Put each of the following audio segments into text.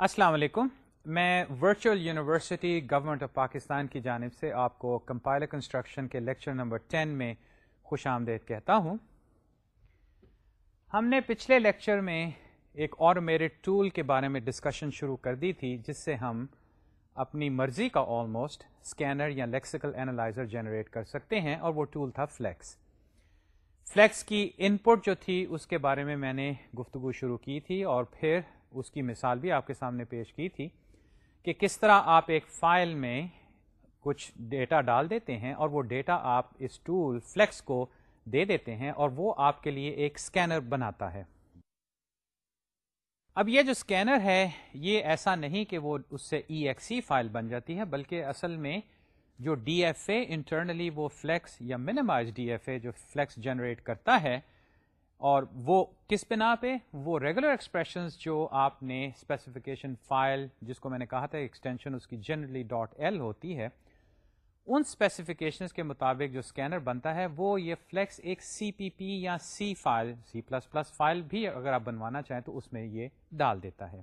السلام علیکم۔ میں virtual university government of Pakistan کی جانب سے آپ کو کمپائلر کنسٹرکشن کے لیکچر نمبر ٹین میں خوش آمدید کہتا ہوں۔ ہم نے پچھلے لیکچر میں ایک اور میرے ٹول کے بارے میں ڈسکشن شروع کر دی تھی، جس سے ہم اپنی مرضی کا آلموسٹ اسکینر یا لیکسیکل اینالائزر جنریٹ کر سکتے ہیں، اور وہ ٹول تھا فلیکس فلیکس کی ان پٹ جو تھی، اس کے بارے میں میں نے گفتگو شروع کی تھی اور پھر اس کی مثال بھی آپ کے سامنے پیش کی تھی کہ کس طرح آپ ایک فائل میں کچھ ڈیٹا ڈال دیتے ہیں اور وہ ڈیٹا آپ اس ٹول فلیکس کو دے دیتے ہیں اور وہ آپ کے لیے ایک اسکینر بناتا ہے۔ اب یہ جو اسکینر ہے، یہ ایسا نہیں کہ وہ اس سے ای ایکسی فائل بن جاتی ہے، بلکہ اصل میں جو ڈی ایف اے انٹرنلی وہ فلیکس یا منیمائز ڈی ایف اے جو فلیکس جنریٹ کرتا ہے اور وہ کس بنا پہ، وہ ریگولر ایکسپریشن جو آپ نے اسپیسیفکیشن فائل جس کو میں نے کہا تھا ایکسٹینشن اس کی جنرلی ڈاٹ ایل ہوتی ہے، ان اسپیسیفکیشن کے مطابق جو اسکینر بنتا ہے، وہ یہ فلیکس ایک سی پی پی یا C file C plus plus file بھی اگر آپ بنوانا چاہیں تو اس میں یہ ڈال دیتا ہے۔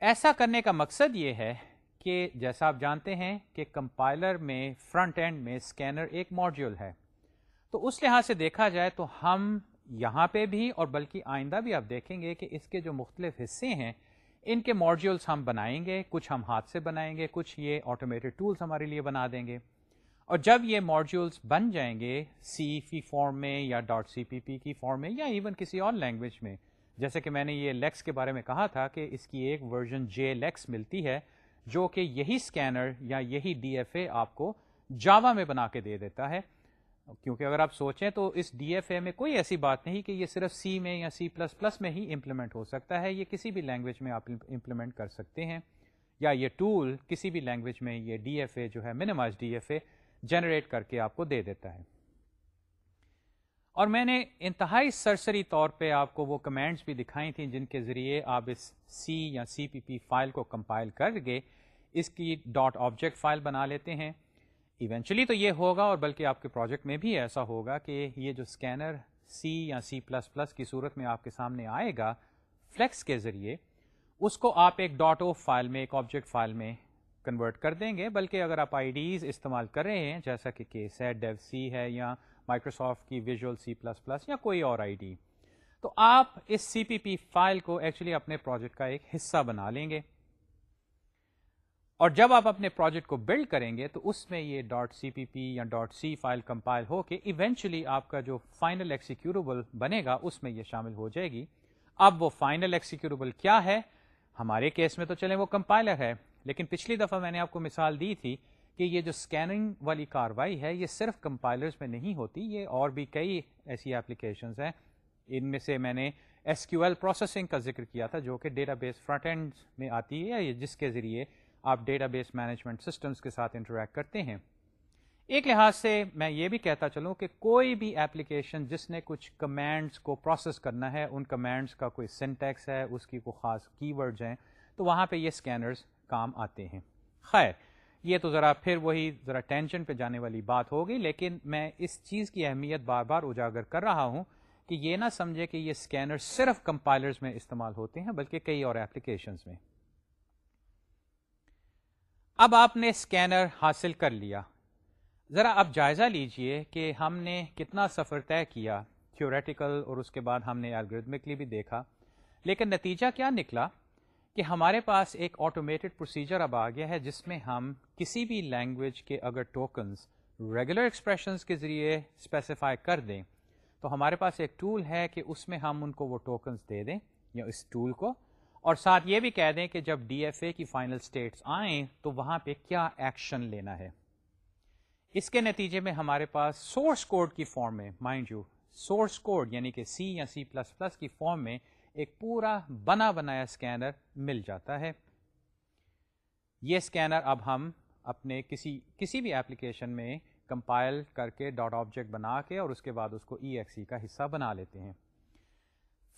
ایسا کرنے کا مقصد یہ ہے کہ جیسا آپ جانتے ہیں کہ کمپائلر میں فرنٹ اینڈ میں اسکینر ایک ماڈیول ہے۔ تو اس لحاظ سے دیکھا جائے تو ہم یہاں پہ بھی اور بلکہ آئندہ بھی آپ دیکھیں گے کہ اس کے جو مختلف حصے ہیں، ان کے ماڈیولس ہم بنائیں گے، کچھ ہم ہاتھ سے بنائیں گے، کچھ یہ آٹومیٹڈ ٹولس ہمارے لیے بنا دیں گے۔ اور جب یہ ماڈیولس بن جائیں گے سی فی فارم میں یا. ڈاٹ سی پی پی کی فارم میں یا ایون کسی اور لینگویج میں، جیسے کہ میں نے یہ لیکس کے بارے میں کہا تھا کہ اس کی ایک ورژن جے لیکس ملتی ہے، جو کہ یہی اسکینر یا یہی ڈی ایف اے آپ کو جاوا میں بنا کے دے دیتا ہے۔ کیونکہ اگر آپ سوچیں تو اس ڈی ایف اے میں کوئی ایسی بات نہیں کہ یہ صرف سی میں یا سی پلس پلس میں ہی امپلیمنٹ ہو سکتا ہے، یہ کسی بھی لینگویج میں آپ امپلیمنٹ کر سکتے ہیں، یا یہ ٹول کسی بھی لینگویج میں یہ ڈی ایف اے جو ہے minimize D F A generate کر کے آپ کو دے دیتا ہے۔ اور میں نے انتہائی سرسری طور پہ آپ کو وہ کمینٹس بھی دکھائی تھیں جن کے ذریعے آپ اس سی یا سی پی پی فائل کو کمپائل کر کے اس کی ڈاٹ آبجیکٹ فائل بنا لیتے ہیں۔ ایونچولی تو یہ ہوگا اور بلکہ آپ کے پروجیکٹ میں بھی ایسا ہوگا کہ یہ جو اسکینر سی یا سی پلس پلس کی صورت میں آپ کے سامنے آئے گا فلیکس کے ذریعے، اس کو آپ ایک ڈاٹ او فائل میں، ایک آبجیکٹ فائل میں کنورٹ کر دیں گے۔ بلکہ اگر آپ آئی ڈیز استعمال کر رہے ہیں، جیسا کہ کیس ہے ڈیو سی ہے یا مائکروسافٹ کی ویژول سی پلس پلس یا کوئی اور آئی ڈی تو آپ اس سی پی پی فائل کو ایکچولی اپنے پروجیکٹ کا ایک حصہ بنا لیں گے۔ اور جب آپ اپنے پروجیکٹ کو بلڈ کریں گے تو اس میں یہ ڈاٹ سی پی پی یا ڈاٹ سی فائل کمپائل ہو کے ایونچولی آپ کا جو فائنل ایکسیکیوربل بنے گا اس میں یہ شامل ہو جائے گی۔ اب وہ فائنل ایکسیکیوربل کیا ہے؟ ہمارے کیس میں تو چلیں وہ کمپائلر ہے، لیکن پچھلی دفعہ میں نے آپ کو مثال دی تھی کہ یہ جو اسکیننگ والی کاروائی ہے، یہ صرف کمپائلرز میں نہیں ہوتی، یہ اور بھی کئی ایسی اپلیکیشنز ہیں۔ ان میں سے میں نے ایس کیو ایل پروسیسنگ کا ذکر کیا تھا، جو کہ ڈیٹا بیس فرنٹ اینڈ میں آتی ہے یا جس کے ذریعے آپ ڈیٹا بیس مینجمنٹ سسٹمز کے ساتھ انٹریکٹ کرتے ہیں۔ ایک لحاظ سے میں یہ بھی کہتا چلوں کہ کوئی بھی ایپلیکیشن جس نے کچھ کمینڈس کو پروسیس کرنا ہے، ان کمینڈس کا کوئی سینٹیکس ہے، اس کی کوئی خاص کی ورڈز ہیں، تو وہاں پہ یہ اسکینرز کام آتے ہیں۔ خیر، یہ تو ذرا پھر وہی ذرا ٹینشن پہ جانے والی بات ہوگی، لیکن میں اس چیز کی اہمیت بار بار اجاگر کر رہا ہوں کہ یہ نہ سمجھے کہ یہ اسکینر صرف کمپائلرز میں استعمال ہوتے ہیں، بلکہ کئی اور ایپلیکیشنز میں۔ اب آپ نے اسکینر حاصل کر لیا۔ ذرا اب جائزہ لیجیے کہ ہم نے کتنا سفر طے کیا۔ تھیوریٹیکل اور اس کے بعد ہم نے الگریدمکلی بھی دیکھا۔ لیکن نتیجہ کیا نکلا؟ کہ ہمارے پاس ایک آٹومیٹڈ پروسیجر اب آ گیا ہے جس میں ہم کسی بھی لینگویج کے اگر ٹوکنز ریگولر ایکسپریشنز کے ذریعے اسپیسیفائی کر دیں، تو ہمارے پاس ایک ٹول ہے کہ اس میں ہم ان کو وہ ٹوکنز دے دیں، یا اس ٹول کو اور ساتھ یہ بھی کہہ دیں کہ جب ڈی ایف اے کی فائنل اسٹیٹس آئیں تو وہاں پہ کیا ایکشن لینا ہے۔ اس کے نتیجے میں ہمارے پاس سورس کوڈ کی فارم میں مائنڈ یو، سورس کوڈ یعنی کہ سی یا سی پلس پلس کی فارم میں ایک پورا بنا بنایا اسکینر مل جاتا ہے۔ یہ اسکینر اب ہم اپنے کسی کسی بھی ایپلیکیشن میں کمپائل کر کے ڈاٹ آبجیکٹ بنا کے اور اس کے بعد اس کو ای ایکس ای کا حصہ بنا لیتے ہیں۔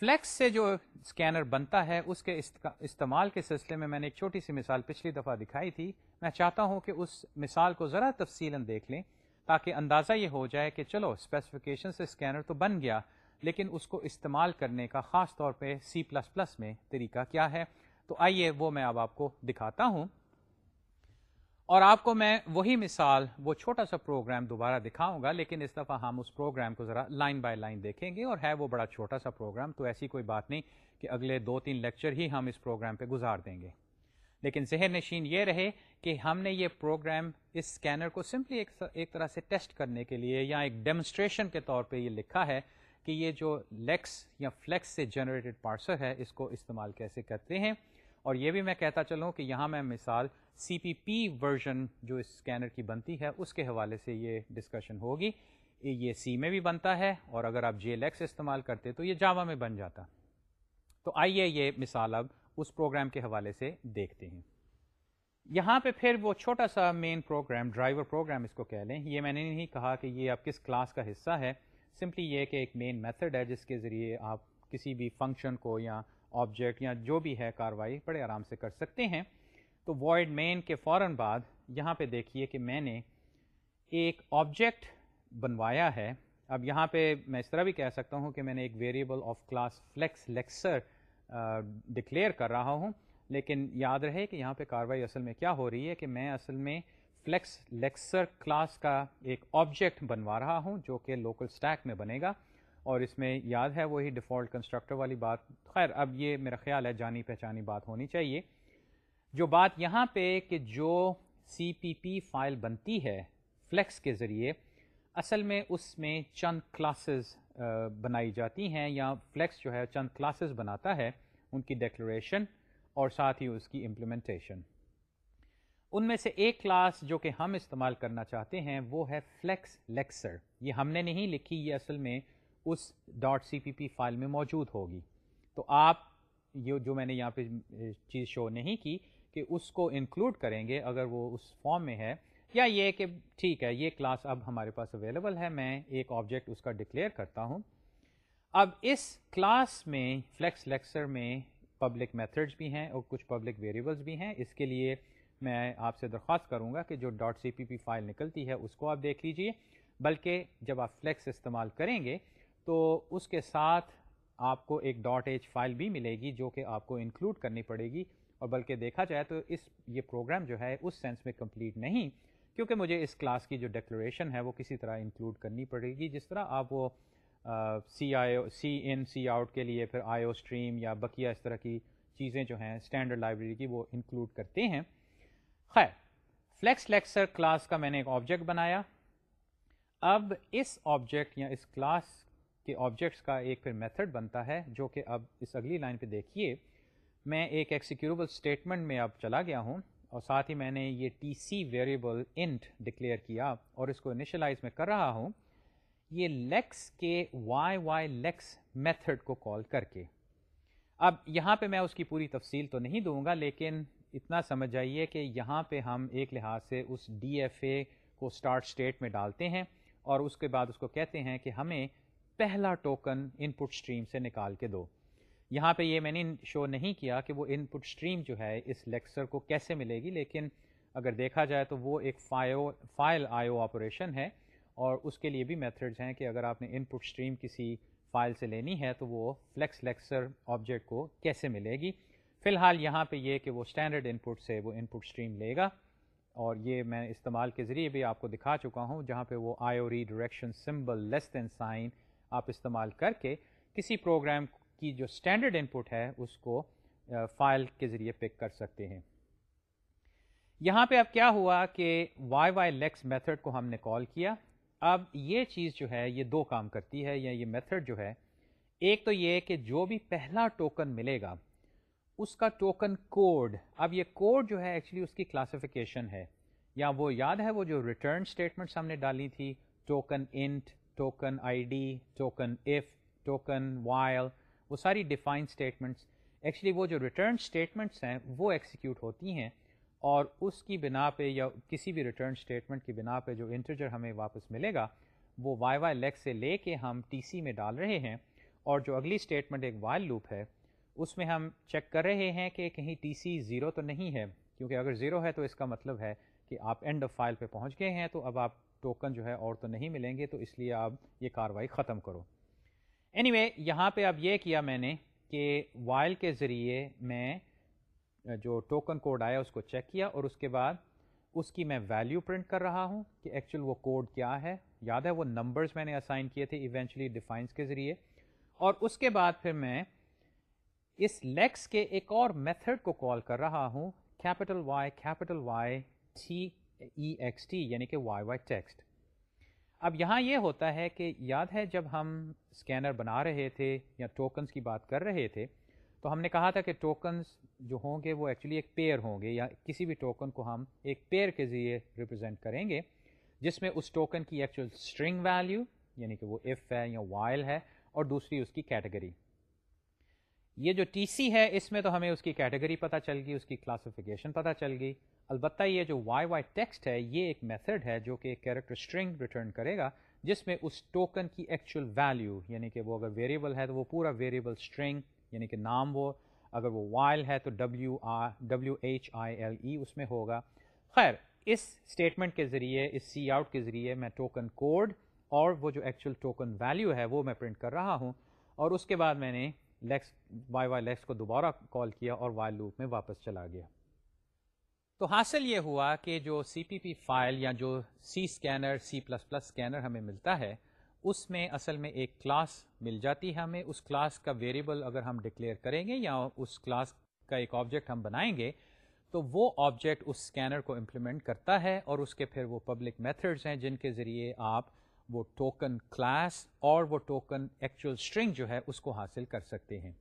فلیکس سے جو اسکینر بنتا ہے، اس کے استعمال کے سلسلے میں میں نے ایک چھوٹی سی مثال پچھلی دفعہ دکھائی تھی۔ میں چاہتا ہوں کہ اس مثال کو ذرا تفصیل دیکھ لیں تاکہ اندازہ یہ ہو جائے کہ چلو اسپیسیفکیشن سے اسکینر تو بن گیا، لیکن اس کو استعمال کرنے کا خاص طور پہ سی پلس پلس میں طریقہ کیا ہے۔ تو آئیے وہ میں اب آپ کو دکھاتا ہوں۔ اور آپ کو میں وہی مثال، وہ چھوٹا سا پروگرام دوبارہ دکھاؤں گا، لیکن اس دفعہ ہم اس پروگرام کو ذرا لائن بائی لائن دیکھیں گے، اور ہے وہ بڑا چھوٹا سا پروگرام، تو ایسی کوئی بات نہیں کہ اگلے دو تین لیکچر ہی ہم اس پروگرام پہ گزار دیں گے۔ لیکن ذہن نشین یہ رہے کہ ہم نے یہ پروگرام اس اسکینر کو سمپلی ایک طرح سے ٹیسٹ کرنے کے لیے یا ایک ڈیمونسٹریشن کے طور پہ یہ لکھا ہے کہ یہ جو لیکس یا فلیکس سے جنریٹڈ پارسر ہے، اس کو استعمال کیسے کرتے ہیں؟ اور یہ بھی میں کہتا چلوں کہ یہاں میں مثال سی پی پی ورژن جو اس اسکینر کی بنتی ہے، اس کے حوالے سے یہ ڈسکشن ہوگی۔ یہ سی میں بھی بنتا ہے اور اگر آپ جی ایل ایکس استعمال کرتے تو یہ جاوا میں بن جاتا۔ تو آئیے یہ مثال اب اس پروگرام کے حوالے سے دیکھتے ہیں۔ یہاں پہ پھر وہ چھوٹا سا مین پروگرام ڈرائیور پروگرام اس کو کہہ لیں۔ یہ میں نے نہیں کہا کہ یہ آپ کس کلاس کا حصہ ہے۔ سمپلی یہ کہ ایک مین میتھڈ ہے جس کے ذریعے آپ کسی بھی فنکشن کو یا آبجیکٹ یا جو بھی ہے کاروائی بڑے آرام سے کر سکتے ہیں۔ تو وائڈ مین کے فوراً بعد یہاں پہ دیکھیے کہ میں نے ایک آبجیکٹ بنوایا ہے۔ اب یہاں پہ میں اس طرح بھی کہہ سکتا ہوں کہ میں نے ایک variable of class flex lexer declare کر رہا ہوں۔ لیکن یاد رہے کہ یہاں پہ کاروائی اصل میں کیا ہو رہی ہے کہ میں اصل میں فلیکس لیکسر کلاس کا ایک آبجیکٹ بنوا رہا ہوں جو کہ لوکل اسٹیک میں بنے گا۔ اور اس میں یاد ہے وہی ڈیفالٹ کنسٹرکٹر والی بات۔ خیر، اب یہ میرا خیال ہے جانی پہچانی بات ہونی چاہیے۔ جو بات یہاں پہ کہ جو سی پی پی فائل بنتی ہے فلیکس کے ذریعے، اصل میں اس میں چند کلاسز بنائی جاتی ہیں یا فلیکس جو ہے چند کلاسز بناتا ہے ان کی ڈیکلریشن اور ساتھ ہی اس کی امپلیمنٹیشن۔ ان میں سے ایک کلاس جو کہ ہم استعمال کرنا چاہتے ہیں وہ ہے فلیکس لیکسر۔ یہ ہم نے نہیں لکھی، یہ اصل میں اس dot C P P file میں موجود ہوگی۔ تو آپ، یہ جو میں نے یہاں پہ چیز شو نہیں کی کہ اس کو انکلوڈ کریں گے اگر وہ اس فارم میں ہے۔ یا یہ کہ ٹھیک ہے، یہ کلاس اب ہمارے پاس اویلیبل ہے، میں ایک آبجیکٹ اس کا ڈکلیئر کرتا ہوں۔ اب اس کلاس میں فلیکس لیکسر میں پبلک میتھڈز بھی ہیں اور کچھ پبلک ویریبلس بھی ہیں۔ اس کے لیے میں آپ سے درخواست کروں گا کہ جو. Dot C P P file نکلتی ہے، اس کو آپ دیکھ لیجیے۔ بلکہ جب آپ فلیکس استعمال کریں گے، تو اس کے ساتھ آپ کو ایک. ڈاٹ ایچ فائل بھی ملے گی جو کہ آپ کو انکلوڈ کرنی پڑے گی۔ اور بلکہ دیکھا جائے تو اس، یہ پروگرام جو ہے اس سینس میں کمپلیٹ نہیں، کیونکہ مجھے اس کلاس کی جو ڈیکلریشن ہے وہ کسی طرح انکلوڈ کرنی پڑے گی۔ جس طرح آپ وہ سی آئی او سی ان سی آؤٹ کے لیے پھر آئی او اسٹریم یا بقیہ اس طرح کی چیزیں جو ہیں اسٹینڈرڈ لائبریری کی وہ انکلوڈ کرتے ہیں۔ خیر فلیکس لیکسر کلاس کا میں نے ایک آبجیکٹ بنایا۔ اب اس آبجیکٹ یا اس کلاس کے آبجیکٹس کا ایک پھر میتھڈ بنتا ہے جو کہ اب اس اگلی لائن پہ دیکھیے۔ میں ایک ایکسیکیوربل اسٹیٹمنٹ میں اب چلا گیا ہوں اور ساتھ ہی میں نے یہ T C variable int declare کیا اور اس کو انیشلائز میں کر رہا ہوں، یہ لیکس کے وائی وائی لیکس میتھڈ کو کال کر کے۔ اب یہاں پہ میں اس کی پوری تفصیل تو نہیں دوں گا، لیکن اتنا سمجھ جائیے کہ یہاں پہ ہم ایک لحاظ سے اس ڈی ایف اے کو اسٹارٹ اسٹیٹ میں ڈالتے ہیں اور اس کے بعد اس کو کہتے ہیں کہ ہمیں پہلا ٹوکن ان پٹ اسٹریم سے نکال کے دو۔ یہاں پہ یہ میں نے شو نہیں کیا کہ وہ ان پٹ اسٹریم جو ہے اس لیکسر کو کیسے ملے گی، لیکن اگر دیکھا جائے تو وہ ایک five file I O operation ہے اور اس کے لیے بھی میتھڈز ہیں کہ اگر آپ نے ان پٹ اسٹریم کسی فائل سے لینی ہے تو وہ فلیکس لیکسر آبجیکٹ کو کیسے ملے گی۔ فی الحال یہاں پہ یہ کہ وہ اسٹینڈرڈ ان پٹ سے وہ ان پٹ اسٹریم لے گا اور یہ میں استعمال کے ذریعے بھی آپ کو دکھا چکا ہوں، جہاں پہ وہ I O redirection symbol less than sign آپ استعمال کر کے کسی پروگرام کی جو اسٹینڈرڈ ان پٹ ہے، اس کو فائل کے ذریعے پک کر سکتے ہیں۔ یہاں پہ اب کیا ہوا کہ وائی وائی لیکس میتھڈ کو ہم نے کال کیا۔ اب یہ چیز جو ہے، یہ دو کام کرتی ہے، یا یہ میتھڈ جو ہے، ایک تو یہ کہ جو بھی پہلا ٹوکن ملے گا، اس کا ٹوکن کوڈ اب یہ کوڈ جو ہے ایکچولی اس کی کلاسیفیکیشن ہے۔ یا وہ یاد ہے، وہ جو ریٹرن اسٹیٹمنٹس ہم نے ڈالی تھی token int token I D token if token while وہ ساری ڈیفائن اسٹیٹمنٹس ایکچولی وہ جو ریٹرن اسٹیٹمنٹس ہیں وہ ایکسیکیوٹ ہوتی ہیں اور اس کی بنا پہ یا کسی بھی ریٹرن اسٹیٹمنٹ کی بنا پہ جو انٹرجر ہمیں واپس ملے گا، وہ وائی وائی لیک سے لے کے ہم ٹی سی میں ڈال رہے ہیں اور جو اگلی اسٹیٹمنٹ ایک وائل لوپ ہے، اس میں ہم چیک کر رہے ہیں کہ کہیں ٹی سی زیرو تو نہیں ہے، کیونکہ اگر زیرو ہے تو اس کا مطلب ہے کہ آپ اینڈ آف فائل پہ پہنچ گئے ہیں، تو اب آپ ٹوکن جو ہے اور تو نہیں ملیں گے، تو اس لیے آپ یہ کاروائی ختم کرو۔ اینی anyway, یہاں پہ اب یہ کیا میں نے کہ وائل کے ذریعے میں جو ٹوکن کوڈ آیا اس کو چیک کیا اور اس کے بعد اس کی میں ویلیو پرنٹ کر رہا ہوں کہ ایکچوئل وہ کوڈ کیا ہے۔ یاد ہے وہ نمبرز میں نے اسائن کیے تھے ایونچولی ڈیفائنس کے ذریعے۔ اور اس کے بعد پھر میں اس لیکس کے ایک اور میتھڈ کو کال کر رہا ہوں capital Y capital Y T E X T یعنی کہ وائی وائی ٹیکسٹ اب یہاں یہ ہوتا ہے کہ یاد ہے جب ہم اسکینر بنا رہے تھے یا ٹوکنس کی بات کر رہے تھے، تو ہم نے کہا تھا کہ ٹوکنس جو ہوں گے وہ ایکچولی ایک پیئر ہوں گے یا کسی بھی ٹوکن کو ہم ایک پیئر کے ذریعے ریپرزینٹ کریں گے، جس میں اس ٹوکن کی ایکچوئل اسٹرنگ ویلیو یعنی کہ وہ ایف ہے یا وائل ہے، اور دوسری اس کی کیٹیگری یہ جو ٹی سی ہے، اس میں تو ہمیں اس کی کیٹیگری پتہ چل گئی، اس کی کلاسیفیکیشن پتہ چل گئی۔ البتہ یہ جو وائی وائی ٹیکسٹ ہے، یہ ایک میتھڈ ہے جو کہ ایک کیریکٹر اسٹرنگ ریٹرن کرے گا، جس میں اس ٹوکن کی ایکچوئل ویلیو یعنی کہ وہ اگر ویریبل ہے تو وہ پورا ویریبل اسٹرنگ یعنی کہ نام وہ، اگر وہ وائل ہے تو W R W H I L E اس میں ہوگا۔ خیر، اس اسٹیٹمنٹ کے ذریعے، اس سی آؤٹ کے ذریعے میں ٹوکن کوڈ اور وہ جو ایکچوئل ٹوکن ویلیو ہے وہ میں پرنٹ کر رہا ہوں۔ اور اس کے بعد میں نے لیکس وائی وائی لیکس کو دوبارہ کال کیا اور وائی لوپ میں واپس چلا گیا۔ تو حاصل یہ ہوا کہ جو سی پی پی فائل یا جو C scanner C plus plus scanner ہمیں ملتا ہے، اس میں اصل میں ایک کلاس مل جاتی ہے ہمیں۔ اس کلاس کا ویریبل اگر ہم ڈکلیئر کریں گے یا اس کلاس کا ایک آبجیکٹ ہم بنائیں گے، تو وہ آبجیکٹ اس اسکینر کو امپلیمنٹ کرتا ہے اور اس کے پھر وہ پبلک میتھڈز ہیں جن کے ذریعے آپ وہ ٹوکن کلاس اور وہ ٹوکن ایکچوئل اسٹرنگ جو ہے اس کو حاصل کر سکتے ہیں۔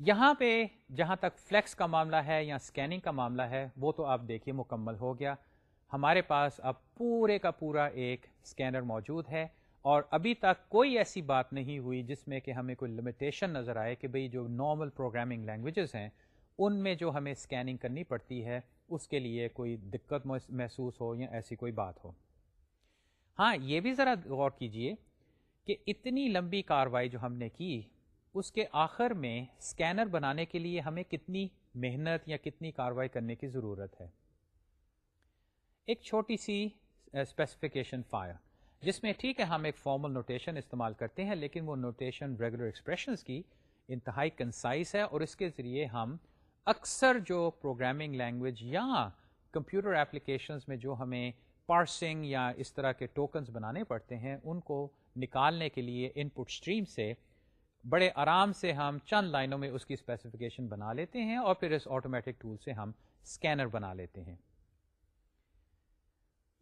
یہاں پہ جہاں تک فلیکس کا معاملہ ہے یا اسکیننگ کا معاملہ ہے، وہ تو آپ دیکھیے مکمل ہو گیا۔ ہمارے پاس اب پورے کا پورا ایک اسکینر موجود ہے اور ابھی تک کوئی ایسی بات نہیں ہوئی جس میں کہ ہمیں کوئی لمیٹیشن نظر آئے کہ بھئی جو نارمل پروگرامنگ لینگویجز ہیں، ان میں جو ہمیں اسکیننگ کرنی پڑتی ہے، اس کے لیے کوئی دقت محسوس ہو یا ایسی کوئی بات ہو۔ ہاں یہ بھی ذرا غور کیجیے کہ اتنی لمبی کاروائی جو ہم نے کی اس کے آخر میں اسکینر بنانے کے لیے ہمیں کتنی محنت یا کتنی کاروائی کرنے کی ضرورت ہے۔ ایک چھوٹی سی اسپیسیفکیشن فائر جس میں ٹھیک ہے ہم ایک فارمل نوٹیشن استعمال کرتے ہیں، لیکن وہ نوٹیشن ریگولر ایکسپریشنس کی انتہائی کنسائز ہے اور اس کے ذریعے ہم اکثر جو پروگرامنگ لینگویج یا کمپیوٹر اپلیکیشنز میں جو ہمیں پارسنگ یا اس طرح کے ٹوکنز بنانے پڑتے ہیں، ان کو نکالنے کے لیے ان پٹ اسٹریم سے بڑے آرام سے ہم چند لائنوں میں اس کی اسپیسیفکیشن بنا لیتے ہیں اور پھر اس آٹومیٹک ٹول سے ہم اسکینر بنا لیتے ہیں۔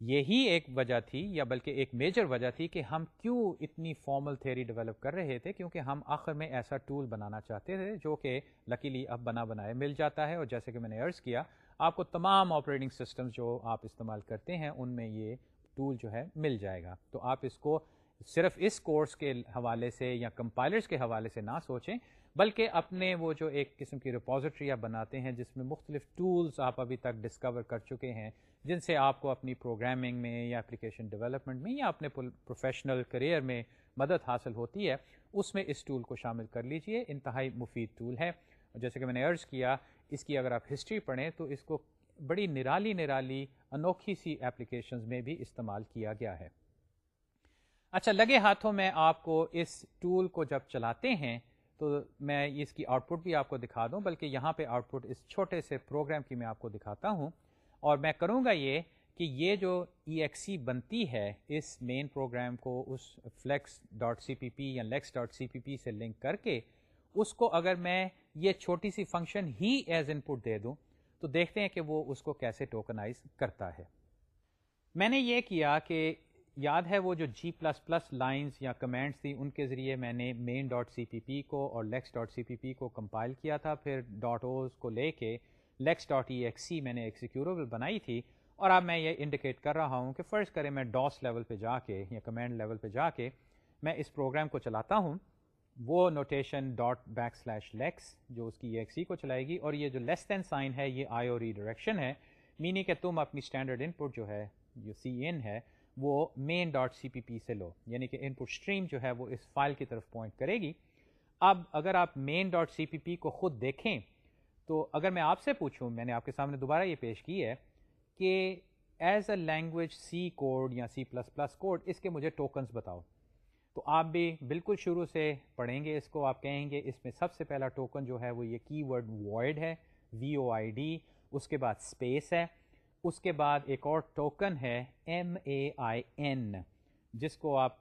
یہی ایک وجہ تھی یا بلکہ ایک میجر وجہ تھی کہ ہم کیوں اتنی فارمل تھیری ڈیولپ کر رہے تھے، کیونکہ ہم آخر میں ایسا ٹول بنانا چاہتے تھے جو کہ لکیلی اب بنا بنائے مل جاتا ہے اور جیسے کہ میں نے عرض کیا، آپ کو تمام آپریٹنگ سسٹم جو آپ استعمال کرتے ہیں، ان میں یہ ٹول جو ہے مل جائے گا۔ تو آپ اس کو صرف اس کورس کے حوالے سے یا کمپائلرس کے حوالے سے نہ سوچیں، بلکہ اپنے وہ جو ایک قسم کی ریپوزیٹری آپ بناتے ہیں، جس میں مختلف ٹولز آپ ابھی تک ڈسکور کر چکے ہیں، جن سے آپ کو اپنی پروگرامنگ میں یا اپلیکیشن ڈیولپمنٹ میں یا اپنے پروفیشنل کریئر میں مدد حاصل ہوتی ہے، اس میں اس ٹول کو شامل کر لیجیے۔ انتہائی مفید ٹول ہے۔ جیسے کہ میں نے عرض کیا، اس کی اگر آپ ہسٹری پڑھیں تو اس کو بڑی نرالی نرالی انوکھی سی اپلیکیشنز میں بھی استعمال کیا گیا ہے۔ اچھا لگے ہاتھوں میں آپ کو اس ٹول کو جب چلاتے ہیں، تو میں اس کی آؤٹ پٹ بھی آپ کو دکھا دوں، بلکہ یہاں پہ آؤٹ پٹ اس چھوٹے سے پروگرام کی میں آپ کو دکھاتا ہوں۔ اور میں کروں گا یہ کہ یہ جو ای ایکس سی بنتی ہے، اس مین پروگرام کو اس flakes dot C P P یا لیکس ڈاٹ سی پی پی سے لنک کر کے، اس کو اگر میں یہ چھوٹی سی فنکشن ہی ایز ان پٹ دے دوں، تو دیکھتے ہیں کہ وہ اس کو کیسے ٹوکنائز کرتا ہے۔ میں نے یہ کیا کہ یاد ہے وہ جو جی پلس پلس لائنس یا کمنٹس تھیں، ان کے ذریعے میں نے مین ڈاٹ سی پی پی کو اور لیکس ڈاٹ سی پی پی کو کمپائل کیا تھا، پھر. ڈاٹ اوز کو لے کے lex dot E X C میں نے ایک سیکوربل بنائی تھی۔ اور اب میں یہ انڈیکیٹ کر رہا ہوں کہ فرض کریں میں ڈاس لیول پہ جا کے یا کمینڈ لیول پہ جا کے میں اس پروگرام کو چلاتا ہوں۔ وہ notation dot back slash lex جو اس کی ای ایکس سی کو چلائے گی، اور یہ جو لیس دین سائن ہے، یہ آئی او ری ڈائریکشن ہے۔ مینی کہ تم اپنی اسٹینڈرڈ ان پٹ جو ہے جو سی ان ہے وہ مین ڈاٹ سی پی پی سے لو یعنی کہ ان پٹ اسٹریم جو ہے وہ اس فائل کی طرف پوائنٹ کرے گی۔ اب اگر آپ مین ڈاٹ سی پی پی کو خود دیکھیں، تو اگر میں آپ سے پوچھوں، میں نے آپ کے سامنے دوبارہ یہ پیش کی ہے کہ as a language C code یا سی پلس پلس کوڈ اس کے مجھے ٹوکنس بتاؤ۔ تو آپ بھی بالکل شروع سے پڑھیں گے اس کو، آپ کہیں گے اس میں سب سے پہلا ٹوکن جو ہے وہ یہ کی ورڈ وائڈ ہے وی او آئی ڈی اس کے بعد اسپیس ہے۔ اس کے بعد ایک اور ٹوکن ہے ایم اے آئی این، جس کو آپ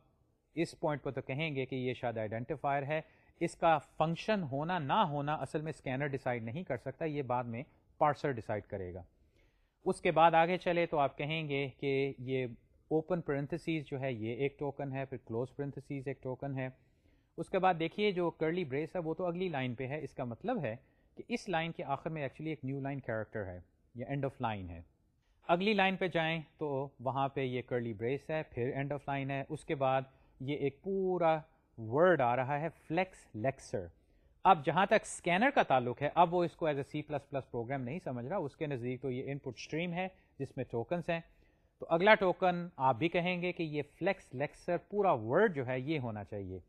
اس پوائنٹ پر تو کہیں گے کہ یہ شاید آئیڈینٹیفائر ہے۔ اس کا فنکشن ہونا نہ ہونا اصل میں اسکینر ڈیسائیڈ نہیں کر سکتا، یہ بعد میں پارسر ڈیسائیڈ کرے گا۔ اس کے بعد آگے چلے تو آپ کہیں گے کہ یہ اوپن پرنتھسیز جو ہے، یہ ایک ٹوکن ہے، پھر کلوز پرنتھسیز ایک ٹوکن ہے۔ اس کے بعد دیکھیے جو کرلی بریس ہے، وہ تو اگلی لائن پہ ہے۔ اس کا مطلب ہے کہ اس لائن کے آخر میں ایکچولی ایک نیو لائن کیریکٹر ہے، یا اینڈ آف لائن ہے۔ اگلی لائن پہ جائیں تو وہاں پہ یہ کرلی بریس ہے، پھر اینڈ آف لائن ہے۔ اس کے بعد یہ ایک پورا ورڈ آ رہا ہے فلیکس لیکسر اب جہاں تک اسکینر کا تعلق ہے، اب وہ اس کو as a C plus plus program نہیں سمجھ رہا۔ اس کے نزدیک تو یہ ان پٹ اسٹریم ہے، جس میں ٹوکنس ہیں۔ تو اگلا ٹوکن آپ بھی کہیں گے کہ یہ فلیکس لیکسر پورا ورڈ جو ہے، یہ ہونا چاہیے۔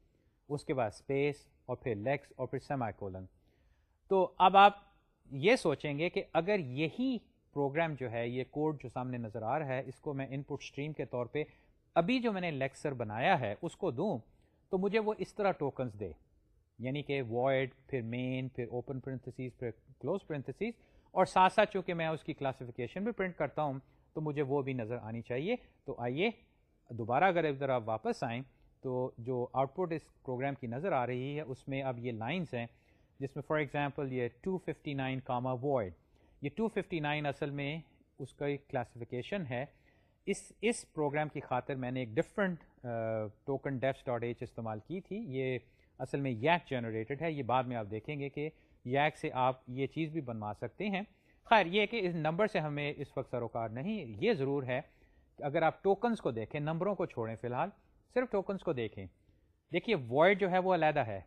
اس کے بعد اسپیس اور پھر لیکس اور پھر سیمائی کولن تو اب آپ یہ سوچیں گے کہ اگر یہی پروگرام جو ہے، یہ کوڈ جو سامنے نظر آ رہا ہے، اس کو میں ان پٹ اسٹریم کے طور پہ ابھی جو میں نے لیکسر بنایا ہے، اس کو دوں تو مجھے وہ اس طرح ٹوکنز دے۔ یعنی کہ وائڈ پھر مین پھر اوپن پرنتھسیز پھر کلوز پرنتھسیز اور ساتھ ساتھ چونکہ میں اس کی کلاسیفیکیشن بھی پرنٹ کرتا ہوں، تو مجھے وہ بھی نظر آنی چاہیے۔ تو آئیے، دوبارہ اگر ادھر آپ واپس آئیں، تو جو آؤٹ پٹ اس پروگرام کی نظر آ رہی ہے، اس میں اب یہ لائنس ہیں، جس میں فار ایگزامپل یہ 259 کاما وائڈ یہ 259 اصل میں اس کا ایک کلاسیفیکیشن ہے۔ اس اس پروگرام کی خاطر میں نے ایک different token defs dot H استعمال کی تھی۔ یہ اصل میں یک جنریٹڈ ہے۔ یہ بعد میں آپ دیکھیں گے کہ یک سے آپ یہ چیز بھی بنوا سکتے ہیں۔ خیر، یہ کہ اس نمبر سے ہمیں اس وقت سروکار نہیں، یہ ضرور ہے کہ اگر آپ ٹوکنس کو دیکھیں، نمبروں کو چھوڑیں فی الحال، صرف ٹوکنس کو دیکھیں۔ دیکھیے وائڈ جو ہے وہ علیحدہ ہے۔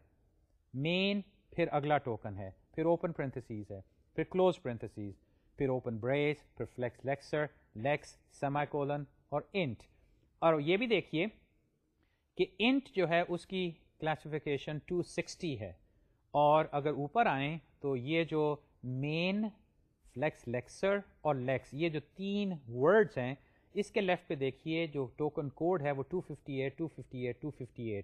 مین پھر اگلا ٹوکن ہے۔ پھر اوپن پرنتھسیز ہے۔ پھر کلوز پرنتھسیز پھر اوپن بریس پھر flex lexer lex semicolon اور انٹ اور یہ بھی دیکھیے کہ انٹ جو ہے اس کی کلاسیفیکیشن 260 ہے۔ اور اگر اوپر آئیں تو یہ جو مین فلیکس لیکسر اور لیکس یہ جو تین ورڈز ہیں، اس کے لیفٹ پہ دیکھیے جو ٹوکن کوڈ ہے وہ 258 258 258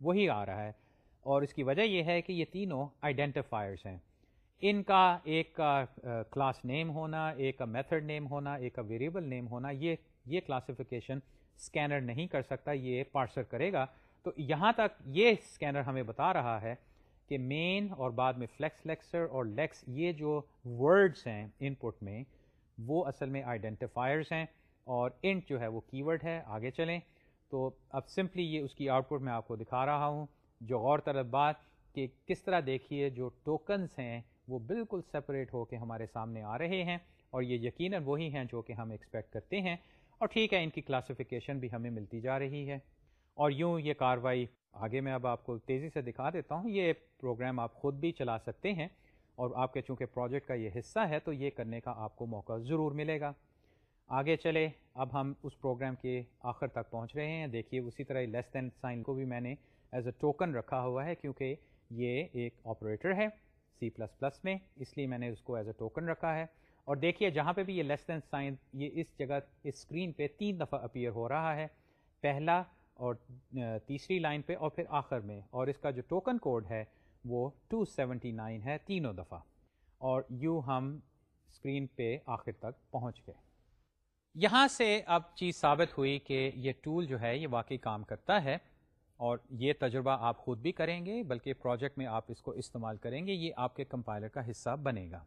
وہی آ رہا ہے۔ اور اس کی وجہ یہ ہے کہ یہ تینوں آئیڈینٹیفائرس ہیں۔ ان کا ایک کا کلاس نیم ہونا، ایک کا میتھڈ نیم ہونا، ایک کا ویریبل نیم ہونا، یہ یہ کلاسیفیکیشن اسکینر نہیں کر سکتا، یہ پارسر کرے گا۔ تو یہاں تک یہ اسکینر ہمیں بتا رہا ہے کہ مین اور بعد میں فلیکس لیکسر اور لیکس یہ جو ورڈز ہیں ان پٹ میں، وہ اصل میں آئیڈینٹیفائرز ہیں اور انٹ جو ہے وہ کی ورڈ ہے، آگے چلیں۔ تو اب سمپلی یہ اس کی آؤٹ پٹ میں آپ کو دکھا رہا ہوں۔ جو غور طرف بات کہ کس طرح دیکھیے جو ٹوکنز ہیں وہ بالکل سپریٹ ہو کے ہمارے سامنے آ رہے ہیں اور یہ یقیناً وہی ہیں جو کہ ہم ایکسپیکٹ کرتے ہیں اور ٹھیک ہے ان کی کلاسیفیکیشن بھی ہمیں ملتی جا رہی ہے اور یوں یہ کاروائی آگے میں اب آپ کو تیزی سے دکھا دیتا ہوں، یہ پروگرام آپ خود بھی چلا سکتے ہیں اور آپ کے چونکہ پروجیکٹ کا یہ حصہ ہے تو یہ کرنے کا آپ کو موقع ضرور ملے گا۔ آگے چلے، اب ہم اس پروگرام کے آخر تک پہنچ رہے ہیں۔ دیکھیے، اسی طرح لیس دین سائن کو بھی میں نے ایز اے ٹوکن رکھا ہوا ہے کیونکہ یہ ایک آپریٹر ہے۔ سی پلس پلس میں، اس لیے میں نے اس کو ایز اے ٹوکن رکھا ہے۔ اور دیکھیے، جہاں پہ بھی یہ لیس دین سائن یہ اس جگہ، اس اسکرین پہ تین دفعہ اپیئر ہو رہا ہے۔ پہلا اور تیسری لائن پہ اور پھر آخر میں۔ اور اس کا جو ٹوکن کوڈ ہے، وہ 279 ہے، تینوں دفعہ۔ اور یوں ہم اسکرین پہ آخر تک پہنچ گئے۔ یہاں سے اب چیز ثابت ہوئی کہ یہ ٹول جو ہے، یہ واقعی کام کرتا ہے۔ اور یہ تجربہ آپ خود بھی کریں گے، بلکہ پروجیکٹ میں آپ اس کو استعمال کریں گے، یہ آپ کے کمپائلر کا حصہ بنے گا۔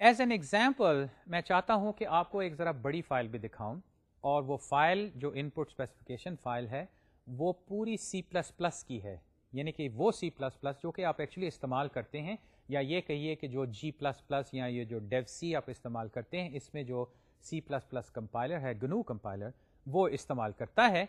ایز این ایگزامپل میں چاہتا ہوں کہ آپ کو ایک ذرا بڑی فائل بھی دکھاؤں، اور وہ فائل جو ان پٹ اسپیسیفکیشن فائل ہے، وہ پوری سی پلس پلس کی ہے۔ یعنی کہ وہ سی پلس پلس جو کہ آپ ایکچولی استعمال کرتے ہیں، یا یہ کہیے کہ جو جی پلس پلس یا یہ جو ڈیو سی آپ استعمال کرتے ہیں، اس میں جو سی پلس پلس کمپائلر ہے گنو کمپائلر وہ استعمال کرتا ہے۔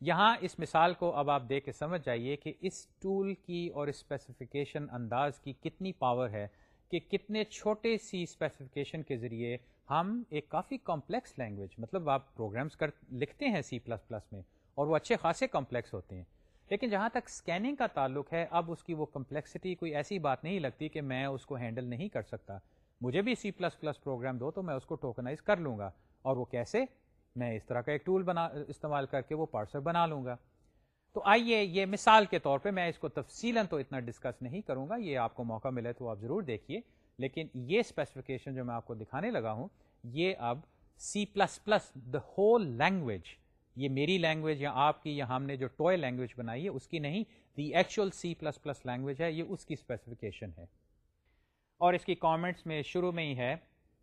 یہاں اس مثال کو اب آپ دیکھ کے سمجھ جائیے کہ اس ٹول کی اور اسپیسیفکیشن انداز کی کتنی پاور ہے کہ کتنے چھوٹے سی اسپیسیفکیشن کے ذریعے ہم ایک کافی کمپلیکس لینگویج مطلب آپ پروگرامس کر لکھتے ہیں سی پلس پلس میں اور وہ اچھے خاصے کمپلیکس ہوتے ہیں۔ لیکن جہاں تک اسکیننگ کا تعلق ہے، اب اس کی وہ کمپلیکسٹی کوئی ایسی بات نہیں لگتی کہ میں اس کو ہینڈل نہیں کر سکتا۔ مجھے بھی سی پلس پلس پروگرام دو تو میں اس کو ٹوکنائز کر لوں گا۔ اور وہ کیسے؟ میں اس طرح کا ایک ٹول بنا، استعمال کر کے وہ پارسر بنا لوں گا۔ تو آئیے یہ مثال کے طور پہ میں اس کو تفصیل تو اتنا ڈسکس نہیں کروں گا، یہ آپ کو موقع ملے تو آپ ضرور دیکھیے۔ لیکن یہ اسپیسیفکیشن جو میں آپ کو دکھانے لگا ہوں، یہ اب C plus plus the whole language یہ میری لینگویج یا آپ کی یا ہم نے جو ٹوائے لینگویج بنائی ہے، اس کی نہیں the actual C plus plus language ہے، یہ اس کی اسپیسیفکیشن ہے۔ اور اس کی کامنٹس میں شروع میں ہی ہے۔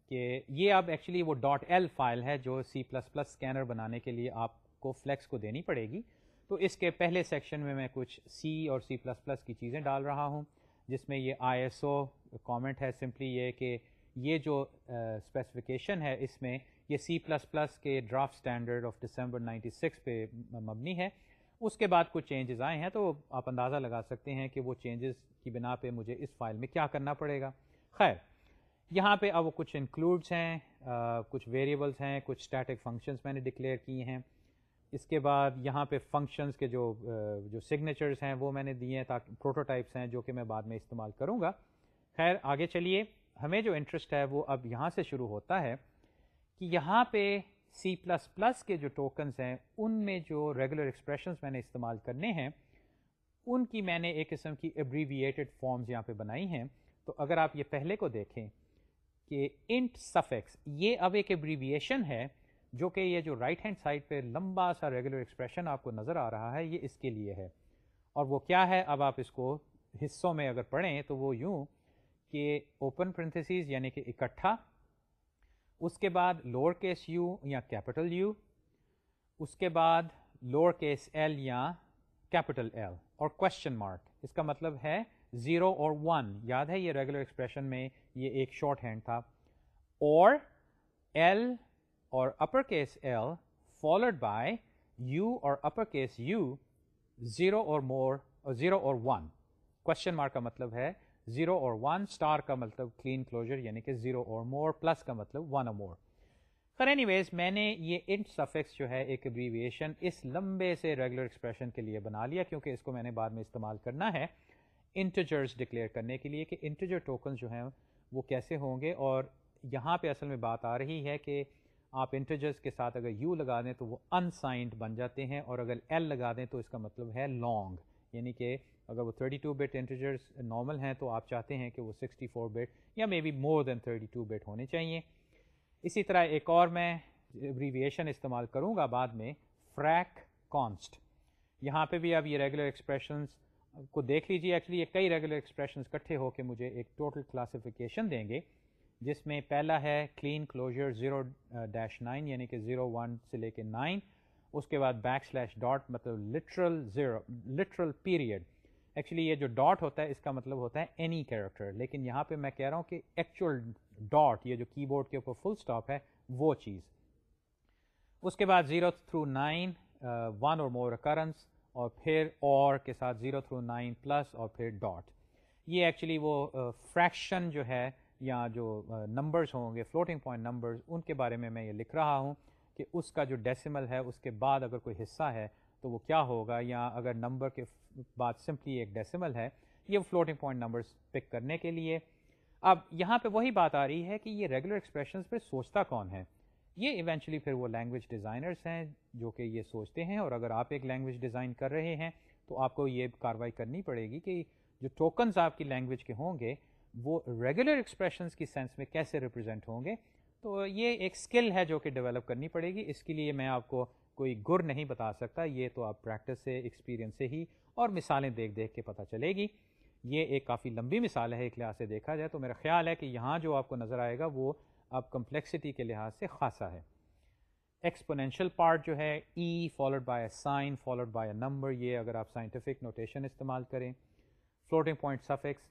کہ یہ اب ایکچولی وہ ڈاٹ ایل فائل ہے جو سی پلس پلس اسکینر بنانے کے لیے آپ کو فلیکس کو دینی پڑے گی۔ تو اس کے پہلے سیکشن میں میں کچھ سی اور سی پلس پلس کی چیزیں ڈال رہا ہوں، جس میں یہ آئی ایس او کامنٹ ہے۔ سمپلی یہ کہ یہ جو اسپیسیفکیشن ہے، اس میں یہ سی پلس پلس کے draft standard of December ninety six پہ مبنی ہے۔ اس کے بعد کچھ چینجز آئے ہیں، تو آپ اندازہ لگا سکتے ہیں کہ وہ چینجز کی بنا پہ مجھے اس فائل میں کیا کرنا پڑے گا۔ خیر یہاں پہ اب وہ کچھ انکلوڈس ہیں کچھ ویریبلس ہیں، کچھ اسٹیٹک فنکشنس میں نے ڈکلیئر کیے ہیں۔ اس کے بعد یہاں پہ فنکشنز کے جو جو سگنیچرز ہیں، وہ میں نے دیے ہیں تاکہ پروٹوٹائپس ہیں جو کہ میں بعد میں استعمال کروں گا۔ خیر، آگے چلیے۔ ہمیں جو انٹرسٹ ہے وہ اب یہاں سے شروع ہوتا ہے کہ یہاں پہ سی پلس پلس کے جو ٹوکنس ہیں، ان میں جو ریگولر ایکسپریشنس میں نے استعمال کرنے ہیں، ان کی میں نے ایک قسم کی ایبریویٹڈ فارمز یہاں پہ بنائی ہیں۔ تو اگر آپ یہ پہلے کو دیکھیں کہ انٹ سفیکس یہ اب ایک ایبریویشن ہے، جو کہ یہ جو رائٹ ہینڈ سائڈ پہ لمبا سا ریگولر ایکسپریشن آپ کو نظر آ رہا ہے، یہ اس کے لیے ہے۔ اور وہ کیا ہے؟ اب آپ اس کو حصوں میں اگر پڑھیں تو وہ یوں کہ اوپن پرنتھسیز یعنی کہ اکٹھا، اس کے بعد لوور کیس یو یا کیپٹل یو اس کے بعد لوور کیس ایل یا کیپٹل ایل اور کوشچن مارک اس کا مطلب ہے زیرو اور ون یاد ہے یہ ریگولر ایکسپریشن میں یہ ایک شارٹ ہینڈ تھا. اور ایل اور upper case L followed by U اور اپر کیس یو زیرو اور مور اور زیرو اور ون کوشچن مارک کا مطلب ہے زیرو اور ون اسٹار کا مطلب کلین کلوجر یعنی کہ زیرو اور مور پلس کا مطلب ون اور مور خیر اینی ویز میں نے یہ انٹ سفکس جو ہے ایک ابریویشن اس لمبے سے ریگولر ایکسپریشن کے لیے بنا لیا کیونکہ اس کو میں نے بعد میں استعمال کرنا ہے. انٹیجرز ڈکلیئر کرنے کے لیے کہ انٹیجر ٹوکنز جو ہیں وہ کیسے ہوں گے اور یہاں پہ اصل میں بات آ رہی ہے کہ آپ انٹیجرز کے ساتھ اگر یو لگا دیں تو وہ انسائنڈ بن جاتے ہیں اور اگر ایل لگا دیں تو اس کا مطلب ہے لانگ یعنی کہ اگر وہ 32 بٹ انٹیجرز نارمل ہیں تو آپ چاہتے ہیں کہ وہ 64 بٹ یا may be more then 32 but ہونے چاہیے. اسی طرح ایک اور میں ابریویشن استعمال کروں گا بعد میں فریک کانسٹ یہاں پہ بھی اب یہ ریگولر ایکسپریشنس کو دیکھ لیجیے ایکچولی یہ کئی ریگولر ایکسپریشنس اکٹھے ہو کے مجھے ایک ٹوٹل کلاسیفیکیشن دیں گے، جس میں پہلا ہے Kleene closure zero dash nine یعنی کہ زیرو ون سے لے کے نائن اس کے بعد بیک سلیش ڈاٹ مطلب literal zero literal period actually یہ جو ڈاٹ ہوتا ہے، اس کا مطلب ہوتا ہے اینی کیریکٹر لیکن یہاں پہ میں کہہ رہا ہوں کہ ایکچوئل ڈاٹ یہ جو کی بورڈ کے اوپر فل اسٹاپ ہے، وہ چیز۔ اس کے بعد زیرو تھرو نائن ون اور مور اکرنس اور پھر اور کے ساتھ زیرو تھرو نائن پلس اور پھر ڈاٹ یہ ایکچولی وہ فریکشن جو ہے یا جو نمبرز ہوں گے فلوٹنگ پوائنٹ نمبرز ان کے بارے میں میں یہ لکھ رہا ہوں کہ اس کا جو ڈیسیمل ہے، اس کے بعد اگر کوئی حصہ ہے تو وہ کیا ہوگا؟ یا اگر نمبر کے بعد سمپلی ایک ڈیسیمل ہے، یہ فلوٹنگ پوائنٹ نمبرز پک کرنے کے لیے۔ اب یہاں پہ وہی بات آ رہی ہے کہ یہ ریگولر ایکسپریشنز پہ سوچتا کون ہے؟ یہ ایونچولی پھر وہ لینگویج ڈیزائنرس ہیں جو کہ یہ سوچتے ہیں اور اگر آپ ایک لینگویج ڈیزائن کر رہے ہیں تو آپ کو یہ کاروائی کرنی پڑے گی کہ جو ٹوکنز آپ کی لینگویج کے ہوں گے وہ ریگولر ایکسپریشنس کی سینس میں کیسے ریپرزینٹ ہوں گے؟ تو یہ ایک اسکل ہے جو کہ ڈیولپ کرنی پڑے گی۔ اس کے لیے میں آپ کو کوئی گر نہیں بتا سکتا، یہ تو آپ پریکٹس سے ایکسپیرینس سے ہی اور مثالیں دیکھ دیکھ کے پتہ چلے گی۔ یہ ایک کافی لمبی مثال ہے، ایک لحاظ سے دیکھا جائے تو میرا خیال ہے کہ یہاں جو آپ کو نظر آئے گا وہ اب کمپلیکسٹی کے لحاظ سے خاصا ہے۔ ایکسپونینشیل پارٹ جو ہے E followed by a sign followed by a number یہ اگر آپ سائنٹیفک نوٹیشن استعمال کریں۔ فلوٹنگ پوائنٹ سفیکس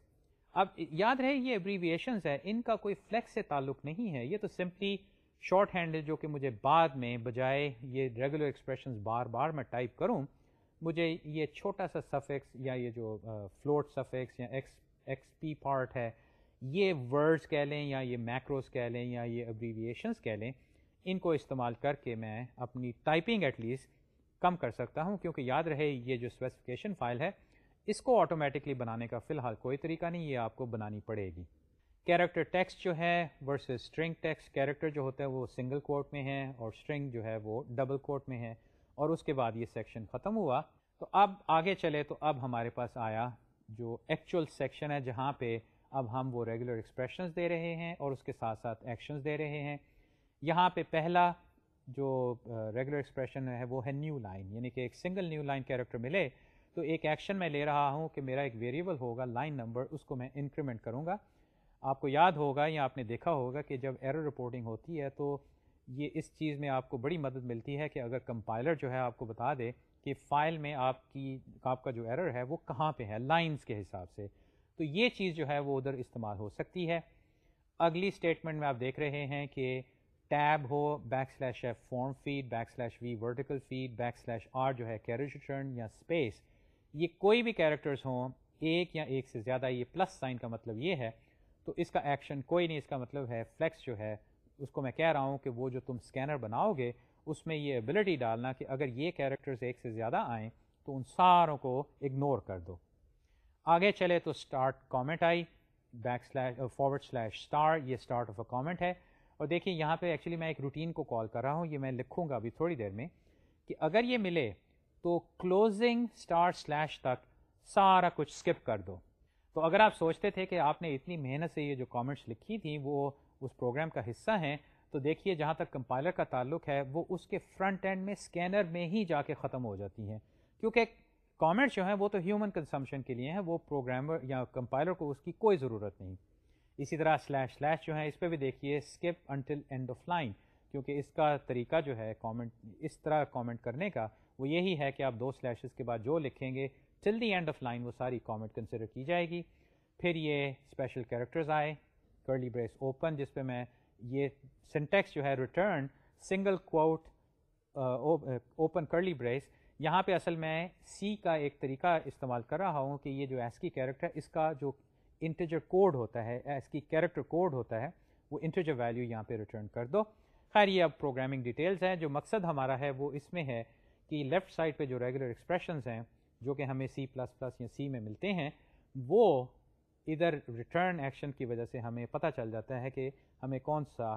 اب یاد رہے، یہ ابریویشنز ہے ان کا کوئی فلیکس سے تعلق نہیں ہے۔ یہ تو سمپلی شارٹ ہینڈ ہے جو کہ مجھے بعد میں بجائے یہ ریگولر ایکسپریشنز بار بار میں ٹائپ کروں، مجھے یہ چھوٹا سا سفیکس یا یہ جو فلوٹ سفیکس یا ایکس ایکس پی پارٹ ہے یہ ورڈز کہہ لیں یا یہ میکروز کہہ لیں یا یہ ابریویشنز کہہ لیں، ان کو استعمال کر کے میں اپنی ٹائپنگ ایٹ لیسٹ کم کر سکتا ہوں، کیونکہ یاد رہے یہ جو اسپیسیفکیشن فائل ہے، اس کو آٹومیٹکلی بنانے کا فی الحال کوئی طریقہ نہیں، یہ آپ کو بنانی پڑے گی۔ کیریکٹر ٹیکسٹ جو ہے ورسز اسٹرنگ ٹیکسٹ کیریکٹر جو ہوتا ہے وہ سنگل کوٹ میں ہے اور اسٹرنگ جو ہے وہ ڈبل کوٹ میں ہے، اور اس کے بعد یہ سیکشن ختم ہوا۔ تو اب آگے چلے تو اب ہمارے پاس آیا جو ایکچوئل سیکشن ہے، جہاں پہ اب ہم وہ ریگولر ایکسپریشنز دے رہے ہیں اور اس کے ساتھ ساتھ ایکشنز دے رہے ہیں۔ یہاں پہ پہلا جو ریگولر ایکسپریشن ہے وہ ہے نیو لائن یعنی کہ ایک سنگل نیو لائن کیریکٹر ملے۔ تو ایک ایکشن میں لے رہا ہوں کہ میرا ایک ویریبل ہوگا لائن نمبر اس کو میں انکریمنٹ کروں گا۔ آپ کو یاد ہوگا یا آپ نے دیکھا ہوگا کہ جب ایرر رپورٹنگ ہوتی ہے تو یہ اس چیز میں آپ کو بڑی مدد ملتی ہے کہ اگر کمپائلر جو ہے آپ کو بتا دے کہ فائل میں آپ کی، آپ کا جو ایرر ہے وہ کہاں پہ ہے لائنز کے حساب سے۔ تو یہ چیز جو ہے وہ ادھر استعمال ہو سکتی ہے۔ اگلی اسٹیٹمنٹ میں آپ دیکھ رہے ہیں کہ ٹیب ہو back slash F form feed back slash V vertical feed back slash R جو ہے کیریج ریٹرن یا اسپیس یہ کوئی بھی کیریکٹرز ہوں، ایک یا ایک سے زیادہ یہ پلس سائن کا مطلب یہ ہے۔ تو اس کا ایکشن کوئی نہیں، اس کا مطلب ہے فلیکس جو ہے۔ اس کو میں کہہ رہا ہوں کہ وہ جو تم اسکینر بناؤ گے، اس میں یہ ایبلٹی ڈالنا کہ اگر یہ کیریکٹرز ایک سے زیادہ آئیں تو ان ساروں کو اگنور کر دو۔ آگے چلے تو start comment I back slash forward slash star یہ اسٹارٹ آف اے کامنٹ ہے۔ اور دیکھیے یہاں پہ ایکچولی میں ایک روٹین کو کال کر رہا ہوں، یہ میں لکھوں گا ابھی تھوڑی دیر میں کہ اگر یہ ملے تو کلوزنگ اسٹار سلیش تک سارا کچھ اسکپ کر دو۔ تو اگر آپ سوچتے تھے کہ آپ نے اتنی محنت سے یہ جو کامنٹس لکھی تھیں، وہ اس پروگرام کا حصہ ہیں، تو دیکھیے جہاں تک کمپائلر کا تعلق ہے، وہ اس کے فرنٹ اینڈ میں اسکینر میں ہی جا کے ختم ہو جاتی ہیں۔ کیونکہ کامنٹس جو ہیں وہ تو ہیومن کنزمپشن کے لیے ہیں وہ پروگرامر یا کمپائلر کو اس کی کوئی ضرورت نہیں۔ اسی طرح سلیش سلیش جو ہے، اس پہ بھی دیکھیے skip until end of line کیونکہ اس کا طریقہ جو ہے کامنٹ اس طرح کامنٹ کرنے کا، وہ یہی ہے کہ آپ دو سلیشز کے بعد جو لکھیں گے till the end of line وہ ساری کامنٹ کنسیڈر کی جائے گی۔ پھر یہ اسپیشل کیریکٹرز آئے کرلی بریس اوپن جس پہ میں یہ سنٹیکس جو ہے return single quote open curly brace یہاں پہ اصل میں سی کا ایک طریقہ استعمال کر رہا ہوں کہ یہ جو ایس کی کیریکٹر اس کا جو انٹیجر کوڈ ہوتا ہے ایس کی کیریکٹر کوڈ ہوتا ہے، وہ انٹیجر ویلیو یہاں پہ ریٹرن کر دو۔ خیر، یہ اب پروگرامنگ ڈیٹیلز ہیں۔ جو مقصد ہمارا ہے، وہ اس میں ہے کہ لیفٹ سائڈ پہ جو ریگولر ایکسپریشنز ہیں، جو کہ ہمیں سی پلس پلس یا سی میں ملتے ہیں، وہ ادھر ریٹرن ایکشن کی وجہ سے ہمیں پتہ چل جاتا ہے کہ ہمیں کون سا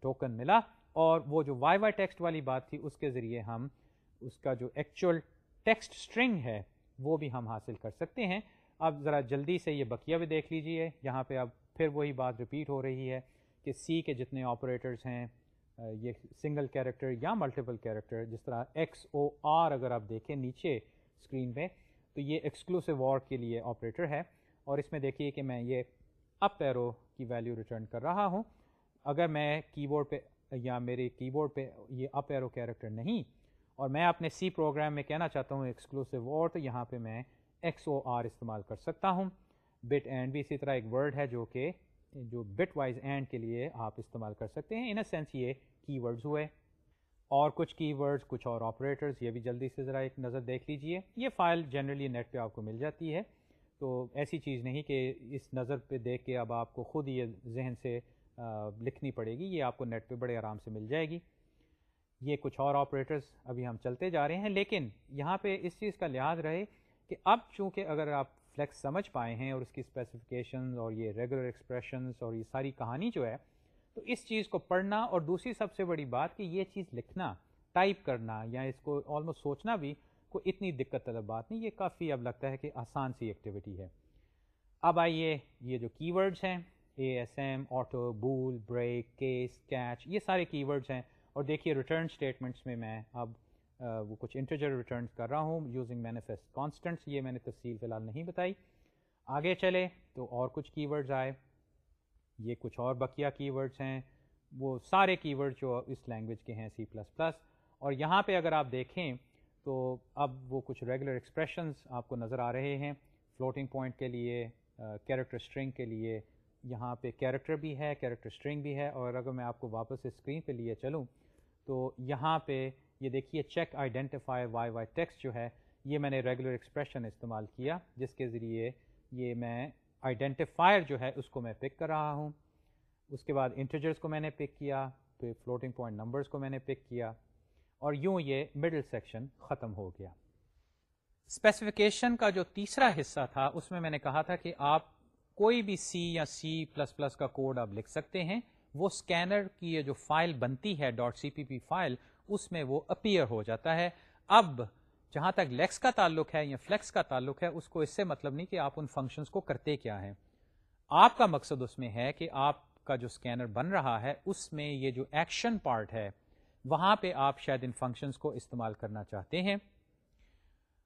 ٹوکن ملا۔ اور وہ جو وائی وائی ٹیکسٹ والی بات تھی، اس کے ذریعے ہم اس کا جو ایکچوئل ٹیکسٹ اسٹرنگ ہے، وہ بھی ہم حاصل کر سکتے ہیں۔ اب ذرا جلدی سے یہ بقیہ بھی دیکھ لیجیے۔ یہاں پہ اب پھر وہی بات ریپیٹ ہو رہی ہے کہ سی کے جتنے آپریٹرز ہیں یہ سنگل کیریکٹر یا ملٹیپل کیریکٹر جس طرح ایکس او آر اگر آپ دیکھیں نیچے اسکرین پہ تو یہ ایکسکلوسو وار کے لیے آپریٹر ہے۔ اور اس میں دیکھیے کہ میں یہ اپ ایرو کی ویلیو ریٹرن کر رہا ہوں۔ اگر میں کی بورڈ پہ یا میرے کی بورڈ پہ یہ اپ ایرو کیریکٹر نہیں اور میں اپنے سی پروگرام میں کہنا چاہتا ہوں ایکسکلوسو وار تو یہاں پہ میں ایکس او آر استعمال کر سکتا ہوں۔ بٹ اینڈ بھی اسی طرح ایک ورڈ ہے جو کہ جو بٹ وائز اینڈ کے لیے آپ استعمال کر سکتے ہیں۔ ان اے سینس یہ کی ورڈز ہوئے۔ اور کچھ کی ورڈز کچھ اور آپریٹرز یہ بھی جلدی سے ذرا ایک نظر دیکھ لیجیے۔ یہ فائل جنرلی نیٹ پہ آپ کو مل جاتی ہے۔ تو ایسی چیز نہیں کہ اس نظر پہ دیکھ کے اب آپ کو خود یہ ذہن سے لکھنی پڑے گی، یہ آپ کو نیٹ پہ بڑے آرام سے مل جائے گی۔ یہ کچھ اور آپریٹرز ابھی ہم چلتے جا رہے ہیں، لیکن یہاں پہ اس چیز کا لحاظ رہے کہ اب چونکہ اگر آپ فلیکس سمجھ پائے ہیں اور اس کی اسپیسیفکیشنز اور یہ ریگولر ایکسپریشنز اور یہ ساری کہانی جو ہے، تو اس چیز کو پڑھنا اور دوسری سب سے بڑی بات کہ یہ چیز لکھنا ٹائپ کرنا یا اس کو آلموسٹ سوچنا بھی کوئی اتنی دقت طلب بات نہیں، یہ کافی اب لگتا ہے کہ آسان سی ایکٹیویٹی ہے۔ اب آئیے یہ جو کی ورڈز ہیں A S M auto bool break case catch یہ سارے کی ورڈز ہیں۔ اور دیکھیے ریٹرن اسٹیٹمنٹس میں میں اب وہ کچھ انٹرجر ریٹرنس کر رہا ہوں یوزنگ مینیفیسٹ کانسٹنٹس یہ میں نے تفصیل فی الحال نہیں بتائی۔ آگے چلے تو اور کچھ کی ورڈز آئے۔ یہ کچھ اور بقیہ کی ورڈز ہیں۔ وہ سارے کی ورڈ جو اس لینگویج کے ہیں سی پلس پلس اور یہاں پہ اگر آپ دیکھیں تو اب وہ کچھ ریگولر ایکسپریشنز آپ کو نظر آ رہے ہیں۔ فلوٹنگ پوائنٹ کے لیے کیریکٹر اسٹرنگ کے لیے۔ یہاں پہ کیریکٹر بھی ہے کیریکٹر اسٹرنگ بھی ہے۔ اور اگر میں آپ کو واپس اسکرین پہ لیے چلوں تو یہاں پہ یہ دیکھیے check identify Y Y text جو ہے، یہ میں نے ریگولر ایکسپریشن استعمال کیا، جس کے ذریعے یہ میں آئیڈینٹیفائر جو ہے اس کو میں پک کر رہا ہوں۔ اس کے بعد انٹرجرس کو میں نے پک کیا، پھر فلوٹنگ پوائنٹ نمبرس کو میں نے پک کیا، اور یوں یہ مڈل سیکشن ختم ہو گیا۔ اسپیسیفکیشن کا جو تیسرا حصہ تھا، اس میں میں نے کہا تھا کہ آپ کوئی بھی سی یا سی پلس پلس کا کوڈ آپ لکھ سکتے ہیں۔ وہ اسکینر کی یہ جو فائل بنتی ہے. Dot C P P file اس میں وہ اپیئر ہو جاتا ہے۔ اب جہاں تک لیکس کا تعلق ہے یا فلیکس کا تعلق ہے، اس کو اس سے مطلب نہیں کہ آپ ان فنکشنز کو کرتے کیا ہیں۔ آپ کا مقصد اس میں ہے کہ آپ کا جو اسکینر بن رہا ہے، اس میں یہ جو ایکشن پارٹ ہے، وہاں پہ آپ شاید ان فنکشنز کو استعمال کرنا چاہتے ہیں۔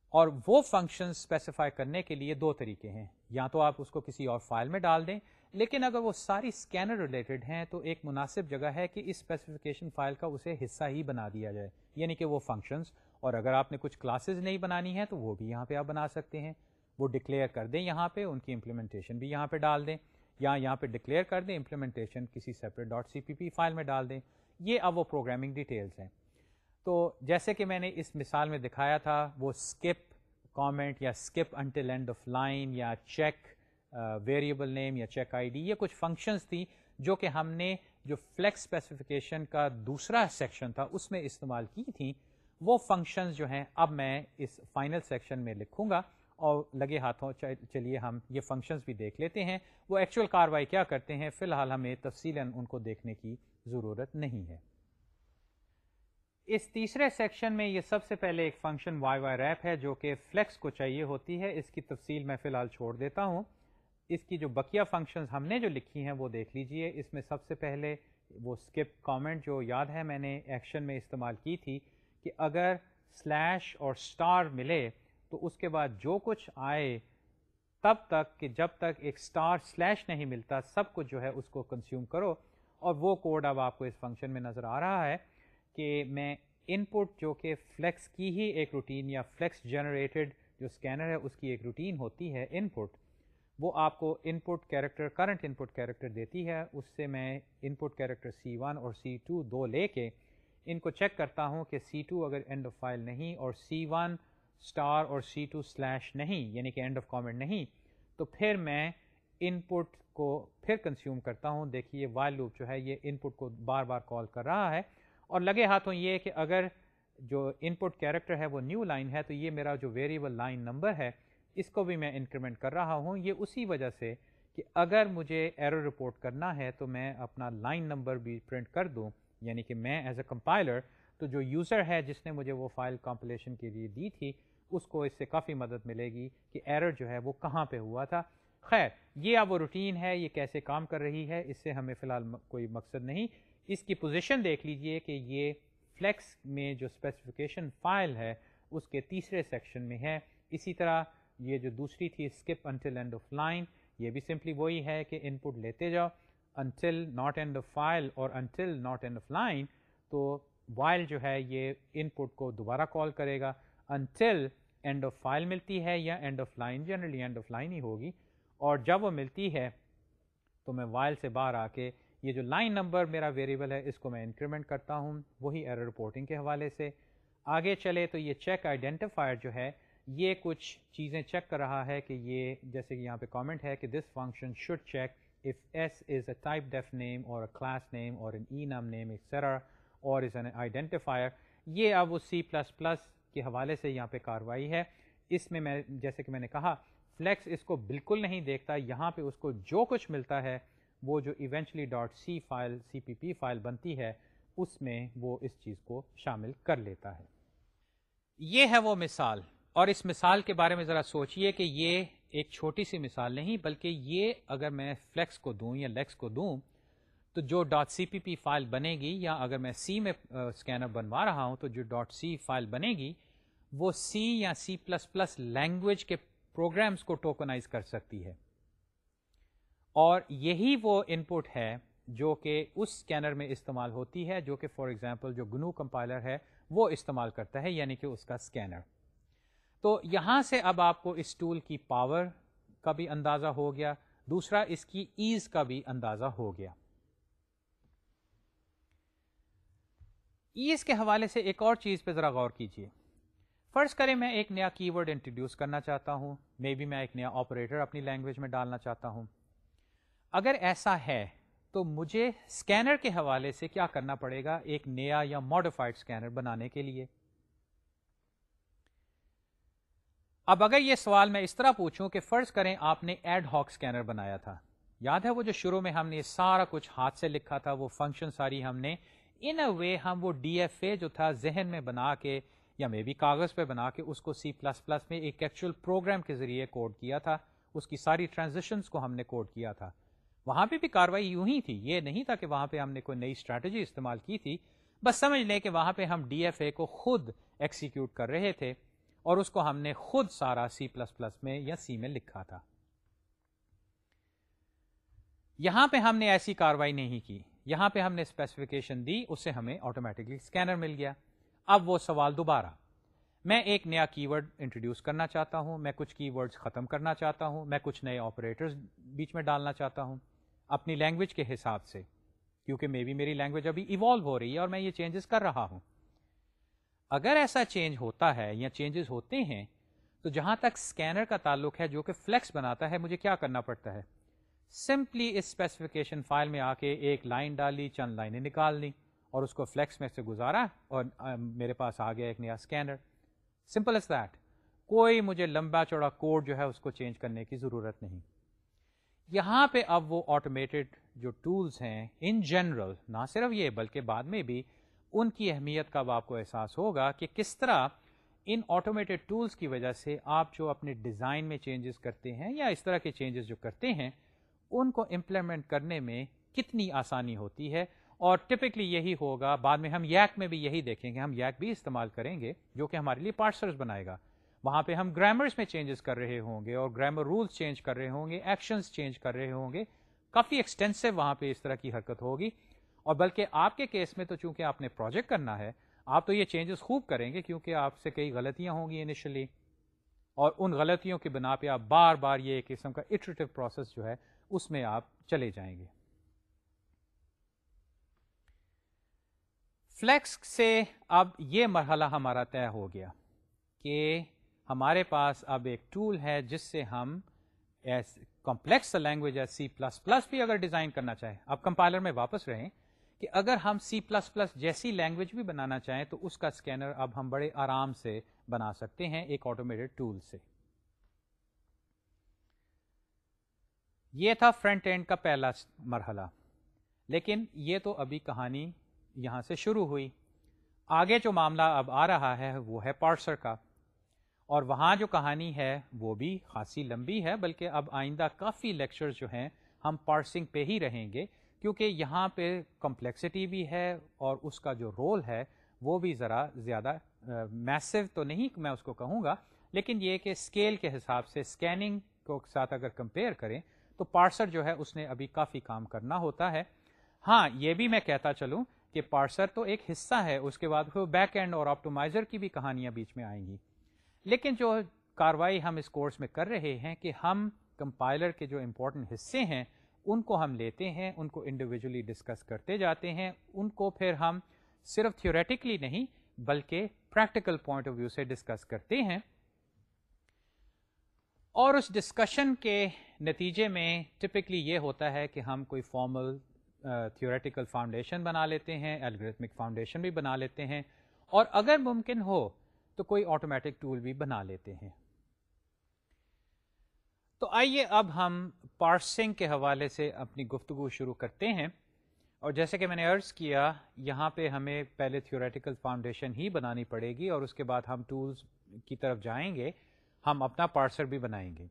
اور وہ فنکشن اسپیسیفائی کرنے کے لیے دو طریقے ہیں۔ یا تو آپ اس کو کسی اور فائل میں ڈال دیں لیکن اگر وہ ساری اسکینر ریلیٹڈ ہیں تو ایک مناسب جگہ ہے کہ اس اسپیسیفکیشن فائل کا اسے حصہ ہی بنا دیا جائے یعنی کہ وہ فنکشنز اور اگر آپ نے کچھ کلاسز نہیں بنانی ہے تو وہ بھی یہاں پہ آپ بنا سکتے ہیں۔ وہ ڈکلیئر کر دیں یہاں پہ، ان کی امپلیمنٹیشن بھی یہاں پہ ڈال دیں۔ یا یہاں پہ ڈکلیئر کر دیں امپلیمنٹیشن کسی separate dot C P P file میں ڈال دیں۔ یہ اب وہ پروگرامنگ ڈیٹیلس ہیں۔ تو جیسے کہ میں نے اس مثال میں دکھایا تھا، وہ اسکپ کامنٹ یا skip until end of line یا چیک ویریبل نیم یا چیک آئی ڈی یہ کچھ فنکشنز تھیں جو کہ ہم نے جو فلیکس اسپیسیفکیشن کا دوسرا سیکشن تھا، اس میں استعمال کی تھیں۔ وہ فنکشنز جو ہیں، اب میں اس فائنل سیکشن میں لکھوں گا اور لگے ہاتھوں چلیے ہم یہ فنکشنز بھی دیکھ لیتے ہیں۔ وہ ایکچوئل کاروائی کیا کرتے ہیں؟ فی الحال ہمیں تفصیل ان کو دیکھنے کی ضرورت نہیں ہے۔ اس تیسرے سیکشن میں یہ سب سے پہلے ایک فنکشن وائی وائی ریپ ہے جو کہ فلیکس کو چاہیے ہوتی ہے۔ اس کی تفصیل میں فی الحال چھوڑ دیتا ہوں۔ اس کی جو بقیہ فنکشنز ہم نے جو لکھی ہیں وہ دیکھ لیجیے۔ اس میں سب سے پہلے وہ اسکپ کامنٹ جو یاد ہے میں نے ایکشن میں استعمال کی تھی کہ اگر سلیش اور سٹار ملے تو اس کے بعد جو کچھ آئے تب تک کہ جب تک ایک سٹار سلیش نہیں ملتا، سب کچھ جو ہے اس کو کنزیوم کرو۔ اور وہ کوڈ اب آپ کو اس فنکشن میں نظر آ رہا ہے کہ میں ان پٹ جو کہ فلیکس کی ہی ایک روٹین یا فلیکس جنریٹڈ جو اسکینر ہے، اس کی ایک روٹین ہوتی ہے ان پٹ وہ آپ کو input character current input character دیتی ہے۔ اس سے میں ان پٹ کیریکٹر سی ون اور سی ٹو دو لے کے ان کو چیک کرتا ہوں کہ سی ٹو اگر اینڈ آف فائل نہیں اور سی ون اسٹار اور سی ٹو سلیش نہیں یعنی کہ اینڈ آف کامنٹ نہیں، تو پھر میں ان پٹ کو پھر کنزیوم کرتا ہوں۔ دیکھیے وائل لوپ جو ہے، یہ ان پٹ کو بار بار کال کر رہا ہے۔ اور لگے ہاتھوں یہ کہ اگر جو ان پٹ کیریکٹر ہے، وہ نیو لائن ہے، تو یہ میرا جو ویریبل لائن نمبر ہے اس کو بھی میں انکریمنٹ کر رہا ہوں۔ یہ اسی وجہ سے کہ اگر مجھے ایرر رپورٹ کرنا ہے تو میں اپنا لائن نمبر بھی پرنٹ کر دوں۔ یعنی کہ میں ایز اے کمپائلر تو جو یوزر ہے جس نے مجھے وہ فائل کمپلیشن کے لیے دی تھی، اس کو اس سے کافی مدد ملے گی کہ ایرر جو ہے وہ کہاں پہ ہوا تھا۔ خیر، یہ اب وہ روٹین ہے، یہ کیسے کام کر رہی ہے، اس سے ہمیں فی الحال کوئی مقصد نہیں۔ اس کی پوزیشن دیکھ لیجیے کہ یہ فلیکس میں جو اسپیسیفکیشن فائل ہے، اس کے تیسرے سیکشن میں ہے۔ اسی طرح یہ جو دوسری تھی skip until end of line یہ بھی سمپلی وہی ہے کہ ان پٹ لیتے جاؤ. Until not end of file اور until not end of line تو وائل جو ہے یہ ان پٹ کو دوبارہ کال کرے گا. انٹل اینڈ آف فائل ملتی ہے یا end of line generally end of line ہی ہوگی. اور جب وہ ملتی ہے، تو میں وائل سے باہر آ کے یہ جو لائن نمبر میرا ویریبل ہے، اس کو میں انکریمنٹ کرتا ہوں. وہی ایرر رپورٹنگ کے حوالے سے. آگے چلے تو یہ چیک آئیڈینٹیفائر جو ہے یہ کچھ چیزیں چیک کر رہا ہے کہ یہ جیسے کہ یہاں پہ کامنٹ ہے کہ this function should check if S is a typedef name اور کلاس نیم اور این ای نام نیم ایکسرا اور از این آئیڈینٹیفائر یہ اب وہ سی پلس پلس کے حوالے سے یہاں پہ کاروائی ہے۔ اس میں میں جیسے کہ میں نے کہا فلیکس اس کو بالکل نہیں دیکھتا، یہاں پہ اس کو جو کچھ ملتا ہے، وہ جو eventually dot C file C P P file بنتی ہے، اس میں وہ اس چیز کو شامل کر لیتا ہے۔ یہ ہے وہ مثال۔ اور اس مثال کے بارے میں ذرا سوچئے کہ یہ ایک چھوٹی سی مثال نہیں، بلکہ یہ اگر میں فلیکس کو دوں یا لیکس کو دوں، تو جو dot C P P file بنے گی یا اگر میں سی میں اسکینر بنوا رہا ہوں، تو جو ڈاٹ سی فائل بنے گی، وہ سی یا سی پلس پلس لینگویج کے پروگرامس کو ٹوکنائز کر سکتی ہے۔ اور یہی وہ ان پٹ ہے جو کہ اس اسکینر میں استعمال ہوتی ہے، جو کہ فار ایگزامپل جو گنو کمپائلر ہے، وہ استعمال کرتا ہے یعنی کہ اس کا اسکینر تو یہاں سے اب آپ کو اس ٹول کی پاور کا بھی اندازہ ہو گیا، دوسرا اس کی ایز کا بھی اندازہ ہو گیا۔ ایز کے حوالے سے ایک اور چیز پہ ذرا غور کیجیے فرض کریں میں ایک نیا کی ورڈ انٹروڈیوس کرنا چاہتا ہوں مے بی میں ایک نیا آپریٹر اپنی لینگویج میں ڈالنا چاہتا ہوں۔ اگر ایسا ہے تو مجھے اسکینر کے حوالے سے کیا کرنا پڑے گا؟ ایک نیا یا ماڈیفائڈ اسکینر بنانے کے لیے۔ اب اگر یہ سوال میں اس طرح پوچھوں کہ فرض کریں آپ نے ایڈ ہاک اسکینر بنایا تھا۔ یاد ہے وہ جو شروع میں ہم نے سارا کچھ ہاتھ سے لکھا تھا، وہ فنکشن ساری ہم نے ان اے وے ہم وہ ڈی ایف اے جو تھا ذہن میں بنا کے یا میں بھی کاغذ پہ بنا کے اس کو سی پلس پلس میں ایک ایکچوئل پروگرام کے ذریعے کوڈ کیا تھا۔ اس کی ساری ٹرانزیکشنس کو ہم نے کوڈ کیا تھا۔ وہاں پہ بھی کاروائی یوں ہی تھی۔ یہ نہیں تھا کہ وہاں پہ ہم نے کوئی نئی اسٹریٹجی استعمال کی تھی۔ بس سمجھ لیں کہ وہاں پہ ہم ڈی ایف اے کو خود ایکسیکیوٹ کر رہے تھے۔ اور اس کو ہم نے خود سارا سی پلس پلس میں یا سی میں لکھا تھا۔ یہاں پہ ہم نے ایسی کاروائی نہیں کی۔ یہاں پہ ہم نے اسپیسیفکیشن دی، اس سے ہمیں آٹومیٹکلی اسکینر مل گیا۔ اب وہ سوال دوبارہ۔ میں ایک نیا کی ورڈ انٹروڈیوس کرنا چاہتا ہوں۔ میں کچھ کی ورڈز ختم کرنا چاہتا ہوں۔ میں کچھ نئے آپریٹرز بیچ میں ڈالنا چاہتا ہوں۔ اپنی لینگویج کے حساب سے، کیونکہ مے بی میری لینگویج ابھی ایوالو ہو رہی ہے اور میں یہ چینجز کر رہا ہوں۔ اگر ایسا چینج ہوتا ہے یا چینجز ہوتے ہیں، تو جہاں تک اسکینر کا تعلق ہے، جو کہ فلیکس بناتا ہے، مجھے کیا کرنا پڑتا ہے؟ سمپلی اس اسپیسیفکیشن فائل میں آ کے ایک لائن ڈالی، چند لائنیں نکال لی اور اس کو فلیکس میں سے گزارا اور میرے پاس آ گیا ایک نیا اسکینر سمپل از دیٹ، کوئی مجھے لمبا چوڑا کوڈ جو ہے، اس کو چینج کرنے کی ضرورت نہیں۔ یہاں پہ اب وہ آٹومیٹڈ جو ٹولس ہیں ان جنرل نہ صرف یہ، بلکہ بعد میں بھی ان کی اہمیت کا اب آپ کو احساس ہوگا کہ کس طرح ان آٹومیٹڈ ٹولس کی وجہ سے آپ جو اپنے ڈیزائن میں چینجز کرتے ہیں یا اس طرح کے چینجز جو کرتے ہیں، ان کو امپلیمنٹ کرنے میں کتنی آسانی ہوتی ہے۔ اور ٹپکلی یہی ہوگا، بعد میں ہم یک میں بھی یہی دیکھیں گے، ہم یک بھی استعمال کریں گے جو کہ ہمارے لیے پارسرز بنائے گا۔ وہاں پہ ہم گرامرس میں چینجز کر رہے ہوں گے اور گرامر رولس چینج کر رہے ہوں گے ایکشنز چینج کر رہے ہوں گے۔ کافی ایکسٹینسو وہاں پہ اس طرح کی حرکت ہوگی۔ اور بلکہ آپ کے کیس میں تو چونکہ آپ نے پروجیکٹ کرنا ہے، آپ تو یہ چینجز خوب کریں گے کیونکہ آپ سے کئی غلطیاں ہوں گی انیشلی اور ان غلطیوں کی بنا پہ آپ بار بار یہ ایک قسم کا اٹریٹو پروسیس جو ہے، اس میں آپ چلے جائیں گے۔ فلیکس سے اب یہ مرحلہ ہمارا طے ہو گیا کہ ہمارے پاس اب ایک ٹول ہے جس سے ہم کمپلیکس لینگویج ہے سی پلس پلس بھی اگر ڈیزائن کرنا چاہیں، اب کمپائلر میں واپس رہیں کہ اگر ہم سی پلس پلس جیسی لینگویج بھی بنانا چاہیں تو اس کا اسکینر اب ہم بڑے آرام سے بنا سکتے ہیں ایک آٹومیٹڈ ٹول سے۔ یہ تھا فرنٹ اینڈ کا پہلا مرحلہ۔ لیکن یہ تو ابھی کہانی یہاں سے شروع ہوئی۔ آگے جو معاملہ اب آ رہا ہے وہ ہے پارسر کا۔ اور وہاں جو کہانی ہے وہ بھی خاصی لمبی ہے، بلکہ اب آئندہ کافی لیکچر جو ہیں ہم پارسنگ پہ ہی رہیں گے۔ کیونکہ یہاں پہ کمپلیکسٹی بھی ہے اور اس کا جو رول ہے وہ بھی ذرا زیادہ میسو تو نہیں میں اس کو کہوں گا، لیکن یہ کہ اسکیل کے حساب سے اسکیننگ کو ساتھ اگر کمپیئر کریں تو پارسر جو ہے اس نے ابھی کافی کام کرنا ہوتا ہے۔ ہاں یہ بھی میں کہتا چلوں کہ پارسر تو ایک حصہ ہے، اس کے بعد پھر بیک اینڈ اور آپٹومائزر کی بھی کہانیاں بیچ میں آئیں گی۔ لیکن جو کاروائی ہم اس کورس میں کر رہے ہیں کہ ہم کمپائلر کے جو امپورٹنٹ حصے ہیں ان کو ہم لیتے ہیں، ان کو انڈیویجلی ڈسکس کرتے جاتے ہیں، ان کو پھر ہم صرف تھیوریٹکلی نہیں بلکہ پریکٹیکل پوائنٹ آف ویو سے ڈسکس کرتے ہیں۔ اور اس ڈسکشن کے نتیجے میں ٹپکلی یہ ہوتا ہے کہ ہم کوئی فارمل تھیوریٹیکل فاؤنڈیشن بنا لیتے ہیں الگریتمک فاؤنڈیشن بھی بنا لیتے ہیں۔ اور اگر ممکن ہو تو کوئی آٹومیٹک ٹول بھی بنا لیتے ہیں۔ تو آئیے اب ہم پارسنگ کے حوالے سے اپنی گفتگو شروع کرتے ہیں۔ اور جیسے کہ میں نے عرض کیا، یہاں پہ ہمیں پہلے تھیوریٹیکل فاؤنڈیشن ہی بنانی پڑے گی اور اس کے بعد ہم ٹولز کی طرف جائیں گے۔ ہم اپنا پارسر بھی بنائیں گے۔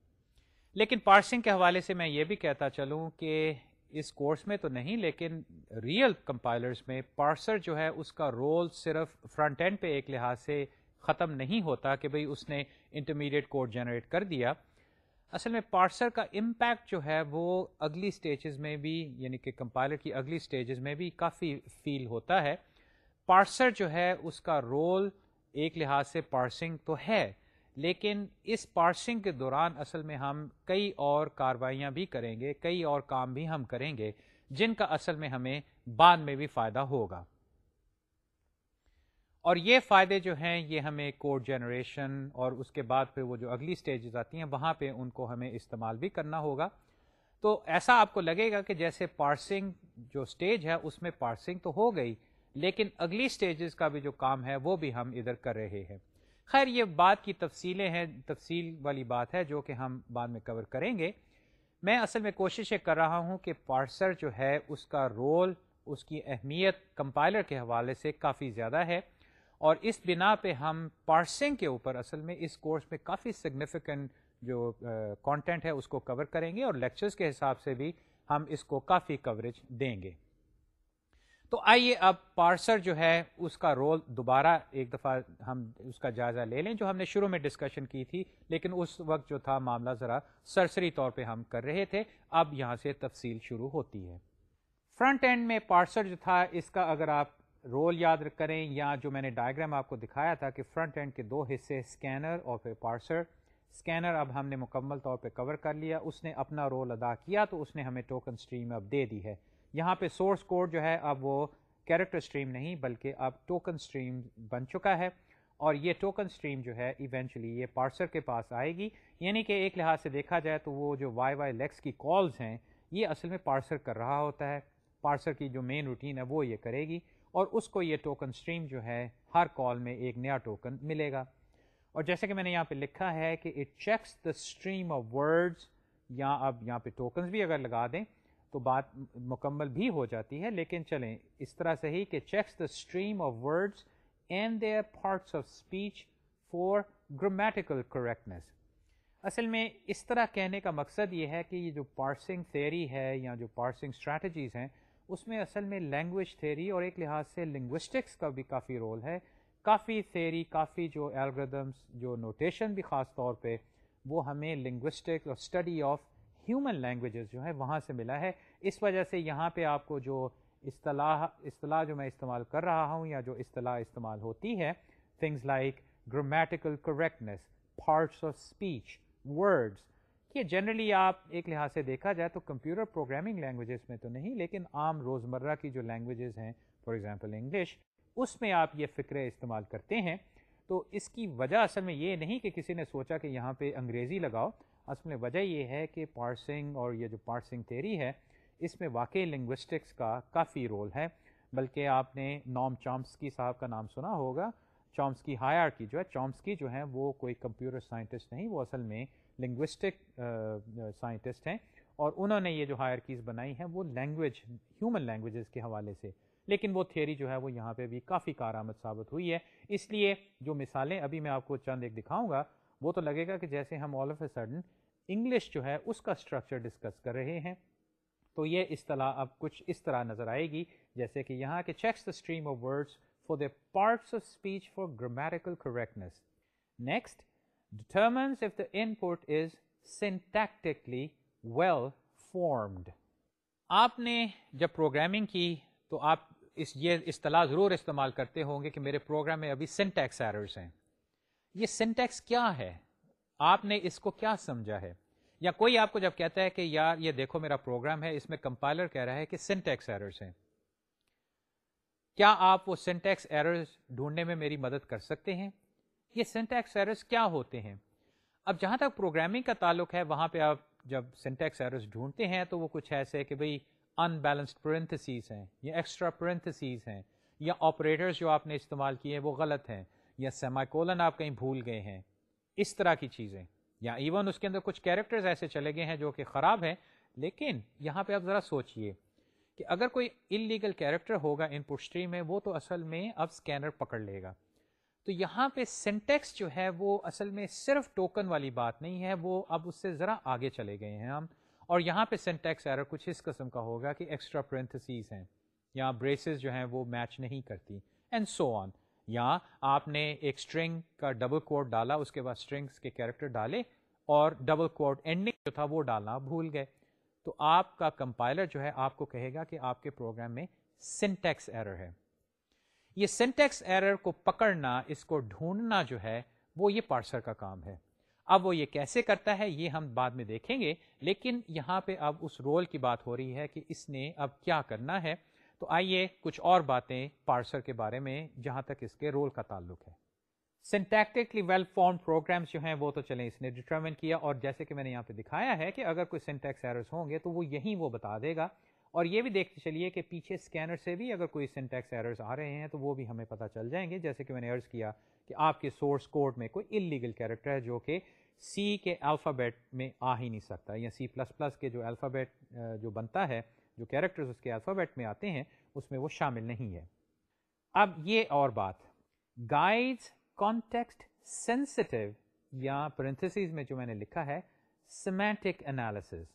لیکن پارسنگ کے حوالے سے میں یہ بھی کہتا چلوں کہ اس کورس میں تو نہیں، لیکن ریئل کمپائلرز میں پارسر جو ہے، اس کا رول صرف فرنٹ اینڈ پہ ایک لحاظ سے ختم نہیں ہوتا کہ بھئی اس نے انٹرمیڈیٹ کوڈ جنریٹ کر دیا۔ اصل میں پارسر کا امپیکٹ جو ہے وہ اگلی سٹیجز میں بھی یعنی کہ کمپائلر کی اگلی سٹیجز میں بھی کافی فیل ہوتا ہے۔ پارسر جو ہے، اس کا رول ایک لحاظ سے پارسنگ تو ہے، لیکن اس پارسنگ کے دوران اصل میں ہم کئی اور کاروائیاں بھی کریں گے، کئی اور کام بھی ہم کریں گے، جن کا اصل میں ہمیں بعد میں بھی فائدہ ہوگا۔ اور یہ فائدے جو ہیں، یہ ہمیں کوڈ جنریشن اور اس کے بعد پھر وہ جو اگلی سٹیجز آتی ہیں، وہاں پہ ان کو ہمیں استعمال بھی کرنا ہوگا۔ تو ایسا آپ کو لگے گا کہ جیسے پارسنگ جو سٹیج ہے، اس میں پارسنگ تو ہو گئی، لیکن اگلی سٹیجز کا بھی جو کام ہے، وہ بھی ہم ادھر کر رہے ہیں۔ خیر، یہ بات کی تفصیلیں ہیں، تفصیل والی بات ہے جو کہ ہم بعد میں کور کریں گے۔ میں اصل میں کوشش کر رہا ہوں کہ پارسر جو ہے، اس کا رول اس کی اہمیت کمپائلر کے حوالے سے کافی زیادہ ہے۔ اور اس بنا پہ ہم پارسنگ کے اوپر اصل میں اس کورس میں کافی سگنیفیکنٹ جو کانٹینٹ ہے اس کو کور کریں گے اور لیکچرز کے حساب سے بھی ہم اس کو کافی کوریج دیں گے۔ تو آئیے اب پارسر جو ہے اس کا رول دوبارہ ایک دفعہ ہم اس کا جائزہ لے لیں جو ہم نے شروع میں ڈسکشن کی تھی، لیکن اس وقت جو تھا معاملہ ذرا سرسری طور پہ ہم کر رہے تھے۔ اب یہاں سے تفصیل شروع ہوتی ہے۔ فرنٹ اینڈ میں پارسر جو تھا اس کا اگر آپ رول یاد کریں یا جو میں نے ڈائگرام آپ کو دکھایا تھا کہ فرنٹ اینڈ کے دو حصے اسکینر اور پھر پارسر اسکینر اب ہم نے مکمل طور پہ کور کر لیا، اس نے اپنا رول ادا کیا تو اس نے ہمیں ٹوکن اسٹریم اب دے دی ہے۔ یہاں پہ سورس کوڈ جو ہے اب وہ کیریکٹر اسٹریم نہیں بلکہ اب ٹوکن اسٹریم بن چکا ہے۔ اور یہ ٹوکن اسٹریم جو ہے ایونچولی یہ پارسر کے پاس آئے گی۔ یعنی کہ ایک لحاظ سے دیکھا جائے تو وہ جو وائی وائی لیکس کی کالز ہیں، یہ اصل میں پارسر کر رہا ہوتا ہے۔ پارسر کی جو مین روٹین ہے وہ یہ کرے گی۔ اور اس کو یہ ٹوکن اسٹریم جو ہے، ہر کال میں ایک نیا ٹوکن ملے گا۔ اور جیسے کہ میں نے یہاں پہ لکھا ہے کہ it checks the stream of words یا اب یہاں پہ ٹوکنز بھی اگر لگا دیں تو بات مکمل بھی ہو جاتی ہے، لیکن چلیں، اس طرح سے ہی کہ checks the stream of words and their parts of speech for grammatical correctness اصل میں اس طرح کہنے کا مقصد یہ ہے کہ یہ جو پارسنگ تھیری ہے یا جو پارسنگ اسٹریٹجیز ہیں اس میں اصل میں لینگویج تھیری اور ایک لحاظ سے لنگوسٹکس کا بھی کافی رول ہے۔ کافی تھیری کافی جو الگریدمس جو نوٹیشن بھی خاص طور پہ، وہ ہمیں لنگوسٹک اور اسٹڈی آف ہیومن لینگویجز جو ہے وہاں سے ملا ہے۔ اس وجہ سے یہاں پہ آپ کو جو اصطلاح اصطلاح جو میں استعمال کر رہا ہوں یا جو اصطلاح استعمال ہوتی ہے things like grammatical correctness parts of speech words یہ جنرلی آپ ایک لحاظ سے دیکھا جائے تو کمپیوٹر پروگرامنگ لینگویجز میں تو نہیں، لیکن عام روزمرہ کی جو لینگویجز ہیں فار ایگزامپل انگلش اس میں آپ یہ فکرے استعمال کرتے ہیں۔ تو اس کی وجہ اصل میں یہ نہیں کہ کسی نے سوچا کہ یہاں پہ انگریزی لگاؤ، اصل میں وجہ یہ ہے کہ پارسنگ اور یہ جو پارسنگ تھیری ہے، اس میں واقعی لنگوسٹکس کا کافی رول ہے۔ بلکہ آپ نے نام چامسکی صاحب کا نام سنا ہوگا۔ چامسکی ہائر کی جو ہے چامسکی جو ہیں وہ کوئی کمپیوٹر سائنٹسٹ نہیں، وہ اصل میں لنگوسٹک سائنٹسٹ uh, uh, ہیں اور انہوں نے یہ جو ہائر کیز بنائی ہیں وہ لینگویج ہیومن لینگویجز کے حوالے سے۔ لیکن وہ تھیری جو ہے وہ یہاں پہ بھی کافی کارآمد ثابت ہوئی ہے۔ اس لیے جو مثالیں ابھی میں آپ کو چند ایک دکھاؤں گا، وہ تو لگے گا کہ جیسے ہم all of a sudden English جو ہے اس کا اسٹرکچر ڈسکس کر رہے ہیں، تو یہ اصطلاح اب کچھ اس طرح نظر آئے گی۔ جیسے کہ یہاں کے checks the stream of words for the parts of speech for grammatical correctness next determines if the input is syntactically well آپ نے جب پروگرامنگ کی تو آپ اس یہ اصطلاح ضرور استعمال کرتے ہوں گے کہ میرے پروگرام میں ابھی سنٹیکس ایررز ہیں یہ سنٹیکس کیا ہے آپ نے اس کو کیا سمجھا ہے یا کوئی آپ کو جب کہتا ہے کہ یار یہ دیکھو میرا پروگرام ہے اس میں کمپائلر کہہ رہا ہے کہ سنٹیکس ایررز ہیں کیا آپ وہ سنٹیکس ایررز ڈھونڈنے میں میری مدد کر سکتے ہیں یہ سنٹیکس ایررز کیا ہوتے ہیں؟ اب جہاں تک پروگرامنگ کا تعلق ہے، وہاں پہ آپ جب سنٹیکس ایررز ڈھونڈتے ہیں تو وہ کچھ ایسے کہ بھئی ان بیلنسڈ پرنتھسیز ہیں، یا ایکسٹرا پرنتھسیز ہیں، یا آپریٹرز جو آپ نے استعمال کیے ہیں وہ غلط ہیں، یا سیمائکولن آپ کہیں بھول گئے ہیں۔ اس طرح کی چیزیں۔ یا ایون اس کے اندر کچھ کیریکٹرز ایسے چلے گئے ہیں جو کہ خراب ہیں، لیکن یہاں پہ آپ ذرا سوچئے کہ اگر کوئی انلیگل کیریکٹر ہوگا ان پٹ اسٹریم میں، وہ تو اصل میں اب اسکینر پکڑ لے گا۔ تو یہاں پہ سینٹیکس جو ہے وہ اصل میں صرف ٹوکن والی بات نہیں ہے، وہ اب اس سے ذرا آگے چلے گئے ہیں ہم۔ اور یہاں پہ سینٹیکس ایرر کچھ اس قسم کا ہوگا کہ ایکسٹرا پرنتھسیز ہیں، یا بریسز جو ہیں وہ میچ نہیں کرتی اینڈ سو آن یا آپ نے ایک اسٹرنگ کا ڈبل کوڈ ڈالا، اس کے بعد اسٹرنگس کے کیریکٹر ڈالے اور ڈبل کوڈ اینڈنگ جو تھا وہ ڈالنا بھول گئے۔ تو آپ کا کمپائلر جو ہے، آپ کو کہے گا کہ آپ کے پروگرام میں سنٹیکس ایرر ہے۔ یہ سنٹیکس ایرر کو پکڑنا، اس کو ڈھونڈنا جو ہے، وہ یہ پارسر کا کام ہے۔ اب وہ یہ کیسے کرتا ہے، یہ ہم بعد میں دیکھیں گے۔ لیکن یہاں پہ اب اس رول کی بات ہو رہی ہے کہ اس نے اب کیا کرنا ہے۔ تو آئیے کچھ اور باتیں پارسر کے بارے میں، جہاں تک اس کے رول کا تعلق ہے۔ سنٹیکٹکلی ویل فارم پروگرامس جو ہیں، وہ تو چلیں اس نے ڈٹرمن کیا۔ اور جیسے کہ میں نے یہاں پہ دکھایا ہے کہ اگر کوئی سنٹیکس ایررز ہوں گے، تو وہ یہیں وہ بتا دے گا۔ اور یہ بھی دیکھتے چلیے کہ پیچھے اسکینر سے بھی اگر کوئی سنٹیکس ایررز آ رہے ہیں تو وہ بھی ہمیں پتہ چل جائیں گے۔ جیسے کہ میں نے عرض کیا کہ آپ کے سورس کوڈ میں کوئی انلیگل کیریکٹر ہے جو کہ سی کے الفابیٹ میں آ ہی نہیں سکتا یا سی پلس پلس کے جو الفابیٹ جو بنتا ہے، جو کیریکٹرز اس کے الفابیٹ میں آتے ہیں، اس میں وہ شامل نہیں ہے۔ اب یہ اور بات۔ گائیڈ کانٹیکسٹ سینسٹیو یا پرنتھسیز میں جو میں نے لکھا ہے سیمینٹک انالیسز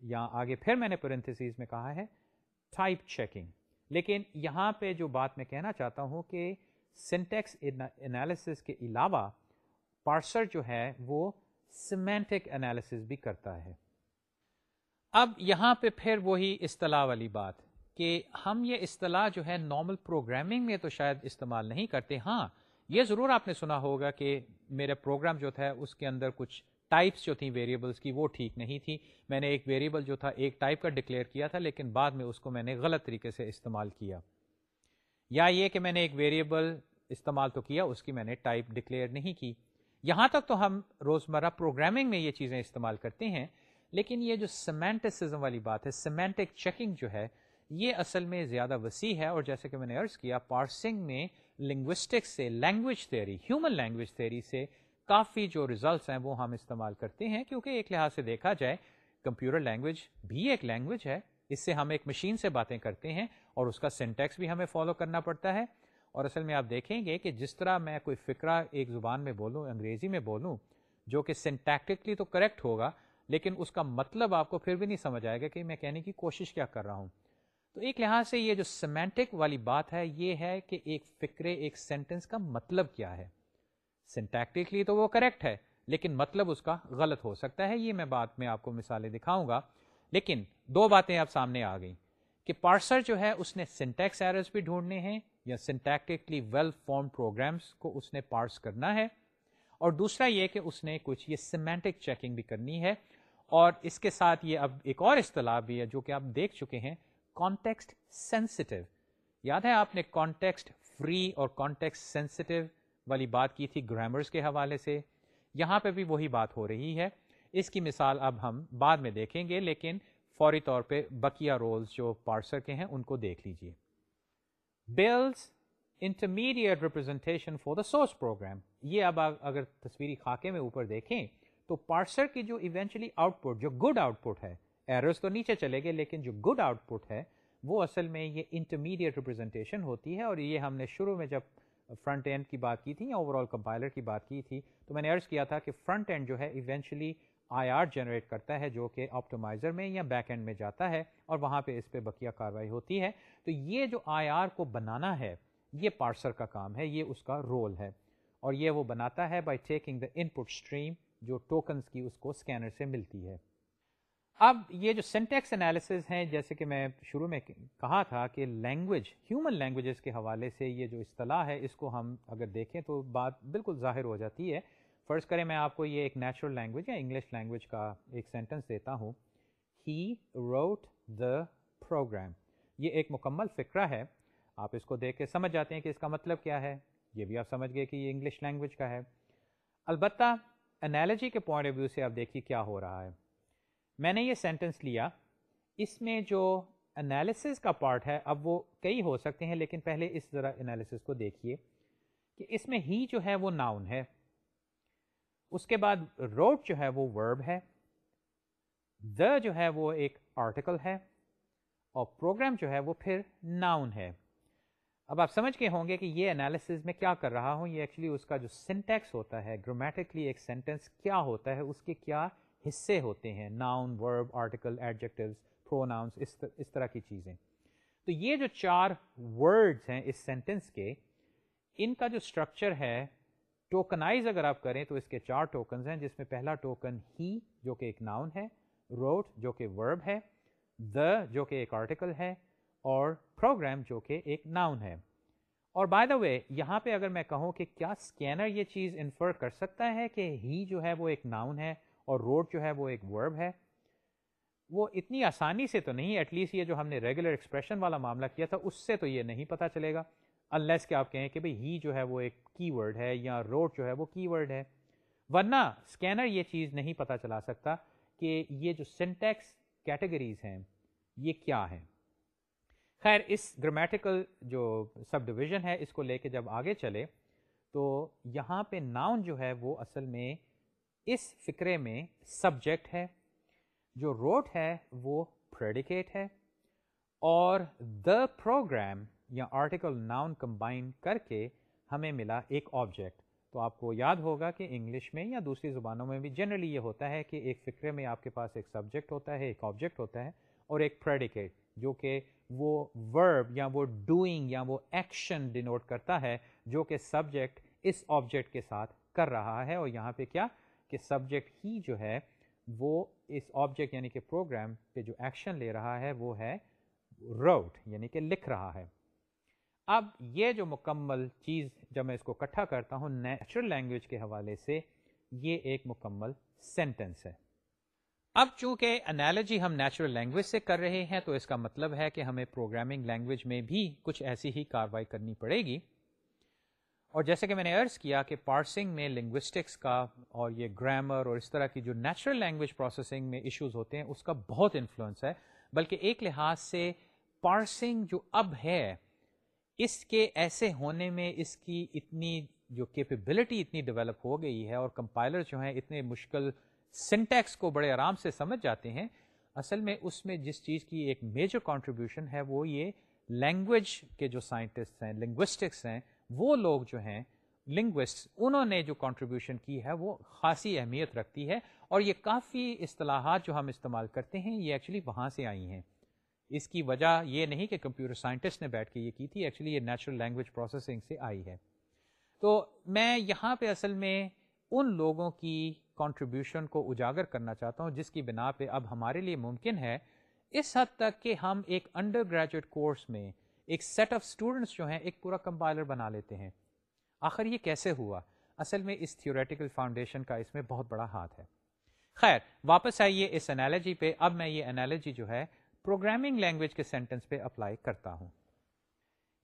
یا آگے پھر میں نے پرنتھسیز میں کہا ہے ٹائپ چیکنگ لیکن یہاں پہ جو بات میں کہنا چاہتا ہوں کہ سنٹیکس انالیسس کے علاوہ پارسر جو ہے وہ سیمینٹک انالیسس بھی کرتا ہے۔ اب یہاں پہ پھر وہی اصطلاح والی بات کہ ہم یہ اصطلاح جو ہے نارمل پروگرامنگ میں تو شاید استعمال نہیں کرتے۔ ہاں یہ ضرور آپ نے سنا ہوگا کہ میرا پروگرام جو تھا اس کے اندر کچھ ٹائپس جو تھیں ویریبلس کی وہ ٹھیک نہیں تھی میں نے ایک ویریبل جو تھا، ایک ٹائپ کا ڈکلیئر کیا تھا، لیکن بعد میں اس کو میں نے غلط طریقے سے استعمال کیا۔ یا یہ کہ میں نے ایک ویریبل استعمال تو کیا، اس کی میں نے ٹائپ ڈکلیئر نہیں کی۔ یہاں تک تو ہم روزمرہ پروگرامنگ میں یہ چیزیں استعمال کرتے ہیں، لیکن یہ جو سیمینٹسزم والی بات ہے سیمینٹک چیکنگ جو ہے، یہ اصل میں زیادہ وسیع ہے۔ اور جیسے کہ میں نے عرض کیا پارسنگ میں لنگوسٹکس سے language theory human language theory سے کافی جو ریزلٹس ہیں وہ ہم استعمال کرتے ہیں، کیونکہ ایک لحاظ سے دیکھا جائے، کمپیوٹر لینگویج بھی ایک لینگویج ہے، اس سے ہم ایک مشین سے باتیں کرتے ہیں اور اس کا سینٹیکس بھی ہمیں فالو کرنا پڑتا ہے۔ اور اصل میں آپ دیکھیں گے کہ جس طرح میں کوئی فکرہ ایک زبان میں بولوں، انگریزی میں بولوں، جو کہ سینٹیکٹکلی تو کریکٹ ہوگا، لیکن اس کا مطلب آپ کو پھر بھی نہیں سمجھ آئے گا کہ میں کہنے کی کوشش کیا کر رہا ہوں۔ تو ایک لحاظ سے یہ جو سیمینٹک والی بات ہے، یہ ہے کہ ایک فکرے، ایک سینٹینس کا مطلب کیا ہے۔ سنٹیکٹکلی تو وہ کریکٹ ہے، لیکن مطلب اس کا غلط ہو سکتا ہے۔ یہ میں بات میں آپ کو مثالیں دکھاؤں گا۔ لیکن دو باتیں اب سامنے آ گئیں کہ پارسر جو ہے، اس نے سنٹیکس ایررز بھی ڈھونڈنے ہیں یا سنٹیکٹکلی ویل فارم پروگرامس کو اس نے پارس کرنا ہے۔ اور دوسرا یہ کہ اس نے کچھ یہ سیمینٹک چیکنگ بھی کرنی ہے۔ اور اس کے ساتھ یہ اب ایک اور اصطلاح بھی ہے، جو کہ آپ دیکھ چکے ہیں کانٹیکسٹ سینسٹیو یاد ہے آپ نے کانٹیکسٹ فری اور کانٹیکسٹ سینسٹیو والی بات کی تھی گرامرز کے حوالے سے۔ یہاں پہ بھی وہی بات ہو رہی ہے۔ اس کی مثال اب ہم بعد میں دیکھیں گے، لیکن فوری طور پہ بکیا رولز جو پارسر کے ہیں ان کو دیکھ لیجیے builds intermediate representation for the source program یہ اب اگر تصویری خاکے میں اوپر دیکھیں تو پارسر کی جو ایونچولی آؤٹ پٹ جو گڈ آؤٹ پٹ ہے ایررز تو نیچے چلے گئے، لیکن جو گڈ آؤٹ پٹ ہے، وہ اصل میں یہ انٹرمیڈیٹ ریپرزینٹیشن ہوتی ہے اور یہ ہم نے شروع میں جب فرنٹ اینڈ کی بات کی تھی یا اوور آل کمپائلر کی بات کی تھی، تو میں نے عرض کیا تھا کہ فرنٹ اینڈ جو ہے ایونچولی آئی آر جنریٹ کرتا ہے جو کہ آپٹومائزر میں یا بیک اینڈ میں جاتا ہے اور وہاں پہ اس پہ بقیہ کاروائی ہوتی ہے۔ تو یہ جو آئی آر کو بنانا ہے، یہ پارسر کا کام ہے، یہ اس کا رول ہے۔ اور یہ وہ بناتا ہے by taking the input stream جو ٹوکنس کی اس کو اسکینر سے ملتی ہے۔ اب یہ جو سینٹیکس انالیسز ہیں، جیسے کہ میں شروع میں کہا تھا کہ لینگویج ہیومن لینگویجز کے حوالے سے یہ جو اصطلاح ہے، اس کو ہم اگر دیکھیں تو بات بالکل ظاہر ہو جاتی ہے۔ فرض کریں میں آپ کو یہ ایک نیچرل لینگویج یا انگلش لینگویج کا ایک سینٹینس دیتا ہوں۔ ہی روٹ دا پروگرام یہ ایک مکمل فکرہ ہے۔ آپ اس کو دیکھ کے سمجھ جاتے ہیں کہ اس کا مطلب کیا ہے۔ یہ بھی آپ سمجھ گئے کہ یہ انگلش لینگویج کا ہے۔ البتہ انالوجی کے پوائنٹ آف ویو سے آپ دیکھیے کیا ہو رہا ہے۔ میں نے یہ سینٹنس لیا، اس میں جو انالیسز کا پارٹ ہے، اب وہ کئی ہو سکتے ہیں، لیکن پہلے اس ذرا انالیسز کو دیکھیے کہ اس میں ہی جو ہے وہ ناؤن ہے۔ اس کے بعد روڈ جو ہے وہ ورب ہے۔ دا جو ہے وہ ایک آرٹیکل ہے۔ اور پروگرام جو ہے وہ پھر ناؤن ہے۔ اب آپ سمجھ کے ہوں گے کہ یہ انالیسز میں کیا کر رہا ہوں۔ یہ ایکچولی اس کا جو سنٹیکس ہوتا ہے گرامیٹکلی ایک سینٹینس کیا ہوتا ہے، اس کے کیا حصے ہوتے ہیں noun verb article adjectives pronouns اس طرح کی چیزیں۔ تو یہ جو چار ورڈز ہیں اس سینٹینس کے، ان کا جو اسٹرکچر ہے ٹوکنائز اگر آپ کریں تو اس کے چار ٹوکنز ہیں، جس میں پہلا ٹوکن ہی جو کہ ایک ناؤن ہے روٹ جو کہ ورب ہے دا جو کہ ایک آرٹیکل ہے، اور پروگرام جو کہ ایک ناؤن ہے۔ اور بائی دا وے یہاں پہ اگر میں کہوں کہ کیا اسکینر یہ چیز انفر کر سکتا ہے کہ ہی جو ہے وہ ایک ناؤن ہے اور روڈ جو ہے وہ ایک ورب ہے۔ وہ اتنی آسانی سے تو نہیں ایٹ لیسٹ یہ جو ہم نے ریگولر ایکسپریشن والا معاملہ کیا تھا، اس سے تو یہ نہیں پتا چلے گا۔ انلیس کہ آپ کہیں کہ بھئی ہی جو ہے وہ ایک کی ورڈ ہے یا روڈ جو ہے وہ کی ورڈ ہے۔ ورنہ اسکینر یہ چیز نہیں پتا چلا سکتا کہ یہ جو سنٹیکس کیٹیگریز ہیں، یہ کیا ہیں۔ خیر، اس گرامیٹیکل جو سب ڈویژن ہے، اس کو لے کے جب آگے چلے، تو یہاں پہ ناؤن جو ہے وہ اصل میں اس فکرے میں سبجیکٹ ہے، جو روٹ ہے وہ پریڈیکیٹ ہے، اور دا پروگرام یا آرٹیکل ناؤن کمبائن کر کے ہمیں ملا ایک آبجیکٹ تو آپ کو یاد ہوگا کہ انگلش میں یا دوسری زبانوں میں بھی جنرلی یہ ہوتا ہے کہ ایک فکرے میں آپ کے پاس ایک سبجیکٹ ہوتا ہے، ایک آبجیکٹ ہوتا ہے، اور ایک پریڈیکیٹ جو کہ وہ ورب یا وہ ڈوئنگ یا وہ ایکشن ڈینوٹ کرتا ہے، جو کہ سبجیکٹ اس آبجیکٹ کے ساتھ کر رہا ہے۔ اور یہاں پہ کیا؟ کہ سبجیکٹ ہی جو ہے وہ اس آبجیکٹ یعنی کہ پروگرام پہ جو ایکشن لے رہا ہے وہ ہے روٹ یعنی کہ لکھ رہا ہے۔ اب یہ جو مکمل چیز جب میں اس کو اکٹھا کرتا ہوں نیچرل لینگویج کے حوالے سے، یہ ایک مکمل سینٹینس ہے۔ اب چونکہ انالوجی ہم نیچرل لینگویج سے کر رہے ہیں، تو اس کا مطلب ہے کہ ہمیں پروگرامنگ لینگویج میں بھی کچھ ایسی ہی کاروائی کرنی پڑے گی۔ اور جیسے کہ میں نے عرض کیا کہ پارسنگ میں لنگوسٹکس کا اور یہ گرامر اور اس طرح کی جو نیچرل لینگویج پروسیسنگ میں ایشوز ہوتے ہیں، اس کا بہت انفلوئنس ہے۔ بلکہ ایک لحاظ سے پارسنگ جو اب ہے، اس کے ایسے ہونے میں اس کی اتنی جو کیپیبلٹی اتنی ڈیولپ ہو گئی ہے اور کمپائلر جو ہیں اتنے مشکل سنٹیکس کو بڑے آرام سے سمجھ جاتے ہیں۔ اصل میں اس میں جس چیز کی ایک میجر کانٹریبیوشن ہے وہ یہ لینگویج کے جو سائنٹسٹ ہیں لنگوسٹکس ہیں وہ لوگ جو ہیں لنگوسٹ انہوں نے جو کانٹریبیوشن کی ہے، وہ خاصی اہمیت رکھتی ہے اور یہ کافی اصطلاحات جو ہم استعمال کرتے ہیں، یہ ایکچولی وہاں سے آئی ہیں۔ اس کی وجہ یہ نہیں کہ کمپیوٹر سائنٹسٹ نے بیٹھ کے یہ کی تھی ایکچولی یہ نیچرل لینگویج پروسیسنگ سے آئی ہے۔ تو میں یہاں پہ اصل میں ان لوگوں کی کانٹریبیوشن کو اجاگر کرنا چاہتا ہوں، جس کی بنا پہ اب ہمارے لیے ممکن ہے۔ اس حد تک کہ ہم ایک انڈر گریجویٹ کورس میں ایک سیٹ آف اسٹوڈنٹس جو ہیں ایک پورا کمپائلر بنا لیتے ہیں۔ آخر یہ کیسے ہوا؟ اصل میں اس تھیوریٹیکل فاؤنڈیشن کا اس میں بہت بڑا ہاتھ ہے۔ خیر، واپس آئیے اس انالوجی پہ۔ اب میں یہ انالوجی جو ہے پروگرامنگ لینگویج کے سینٹینس پہ اپلائی کرتا ہوں۔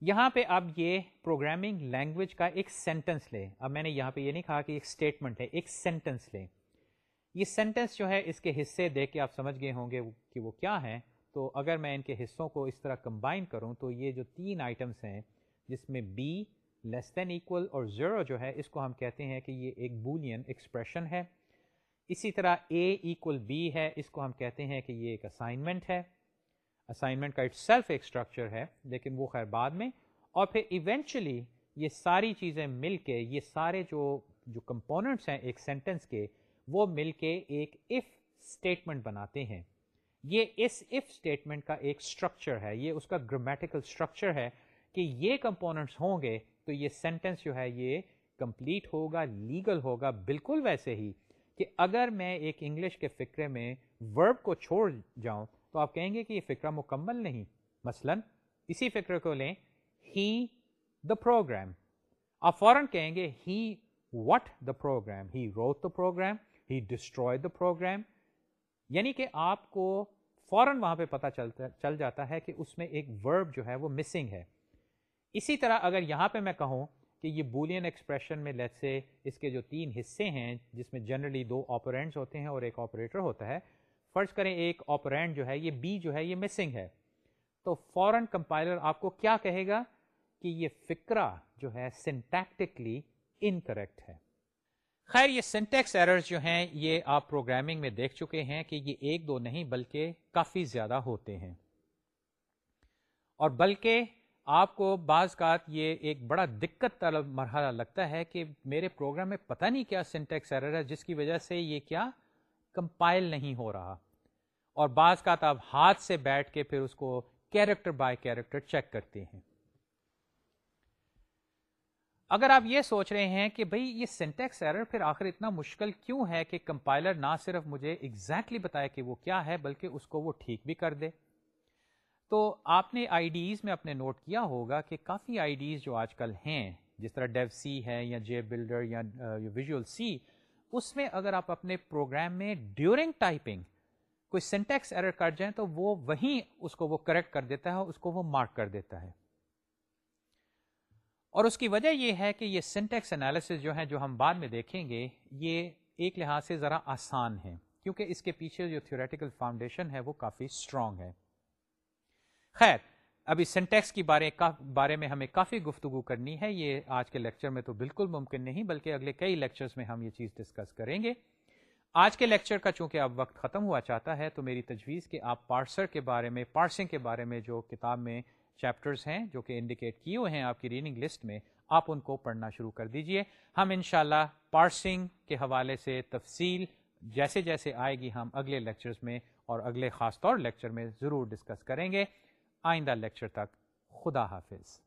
یہاں پہ اب یہ پروگرامنگ لینگویج کا ایک سینٹینس لے اب میں نے یہاں پہ یہ نہیں کہا کہ ایک اسٹیٹمنٹ ہے، ایک سینٹینس لے یہ سینٹینس جو ہے اس کے حصے دیکھ کے آپ سمجھ گئے ہوں گے کہ وہ کیا ہیں۔ تو اگر میں ان کے حصوں کو اس طرح کمبائن کروں تو یہ جو تین آئٹمس ہیں، جس میں بی لیس دین ایکول اور زیرو جو ہے، اس کو ہم کہتے ہیں کہ یہ ایک بولین ایکسپریشن ہے۔ اسی طرح اے ایکول بی ہے، اس کو ہم کہتے ہیں کہ یہ ایک اسائنمنٹ ہے۔ اسائنمنٹ کا اٹ سیلف ایک اسٹرکچر ہے، لیکن وہ خیر بعد میں۔ اور پھر ایونچولی یہ ساری چیزیں مل کے، یہ سارے جو جو کمپوننٹس ہیں ایک سینٹینس کے، وہ مل کے ایک اف اسٹیٹمنٹ بناتے ہیں۔ یہ اس اف اسٹیٹمنٹ کا ایک اسٹرکچر ہے، یہ اس کا گرامیٹیکل اسٹرکچر ہے کہ یہ کمپوننٹس ہوں گے تو یہ سینٹینس جو ہے یہ کمپلیٹ ہوگا لیگل ہوگا بالکل ویسے ہی کہ اگر میں ایک انگلش کے فکرے میں ورب کو چھوڑ جاؤں تو آپ کہیں گے کہ یہ فکرہ مکمل نہیں۔ مثلا اسی فکر کو لیں ہی دا پروگرام آپ فوراً کہیں گے he what the program he wrote the program he destroy the program یعنی کہ آپ کو فوراً وہاں پہ پتا چلتا چل جاتا ہے کہ اس میں ایک ورب جو ہے وہ مسنگ ہے۔ اسی طرح اگر یہاں پہ میں کہوں کہ یہ بولین ایکسپریشن میں لیٹ سے اس کے جو تین حصے ہیں، جس میں جنرلی دو آپرینٹس ہوتے ہیں اور ایک آپریٹر ہوتا ہے، فرض کریں ایک آپرینٹ جو ہے، یہ بی جو ہے، یہ مسنگ ہے۔ تو فورن کمپائلر آپ کو کیا کہے گا کہ یہ فکرہ جو ہے سنٹیکٹکلی انکریکٹ ہے۔ خیر، یہ سنٹیکس ایررز جو ہیں، یہ آپ پروگرامنگ میں دیکھ چکے ہیں کہ یہ ایک دو نہیں، بلکہ کافی زیادہ ہوتے ہیں۔ اور بلکہ آپ کو بعض کا یہ ایک بڑا دقت طلب مرحلہ لگتا ہے کہ میرے پروگرام میں پتہ نہیں کیا سنٹیکس ایرر ہے، جس کی وجہ سے یہ کیا کمپائل نہیں ہو رہا۔ اور بعض کا تو آپ ہاتھ سے بیٹھ کے پھر اس کو کیریکٹر بائی کیریکٹر چیک کرتے ہیں۔ اگر آپ یہ سوچ رہے ہیں کہ بھئی یہ سینٹیکس ایرر پھر آخر اتنا مشکل کیوں ہے کہ کمپائلر نہ صرف مجھے ایگزیکٹلی بتائے کہ وہ کیا ہے، بلکہ اس کو وہ ٹھیک بھی کر دے۔ تو آپ نے آئی ڈیز میں اپنے نوٹ کیا ہوگا کہ کافی آئی ڈیز جو آج کل ہیں، جس طرح ڈیو سی ہے یا جے بلڈر یا ویژول سی اس میں اگر آپ اپنے پروگرام میں ڈیورنگ ٹائپنگ کوئی سینٹیکس ایرر کر جائیں تو وہ وہیں اس کو وہ کریکٹ کر دیتا ہے اس کو وہ مارک کر دیتا ہے۔ اور اس کی وجہ یہ ہے کہ یہ سینٹیکس انالیسس جو ہیں جو ہم بعد میں دیکھیں گے، یہ ایک لحاظ سے ذرا آسان ہے کیونکہ اس کے پیچھے جو تھیوریٹیکل فاؤنڈیشن ہے وہ کافی اسٹرانگ ہے۔ خیر، ابھی سینٹیکس کی بارے بارے میں ہمیں کافی گفتگو کرنی ہے، یہ آج کے لیکچر میں تو بالکل ممکن نہیں، بلکہ اگلے کئی لیکچرز میں ہم یہ چیز ڈسکس کریں گے۔ آج کے لیکچر کا چونکہ اب وقت ختم ہوا چاہتا ہے، تو میری تجویز کہ آپ پارسر کے بارے میں پارسنگ کے بارے میں جو کتاب میں چیپٹرز ہیں جو کہ انڈیکیٹ کیے ہوئے ہیں آپ کی ریڈنگ لسٹ میں، آپ ان کو پڑھنا شروع کر دیجیے۔ ہم انشاءاللہ پارسنگ کے حوالے سے تفصیل جیسے جیسے آئے گی ہم اگلے لیکچرز میں اور اگلے خاص طور لیکچر میں ضرور ڈسکس کریں گے۔ آئندہ لیکچر تک خدا حافظ۔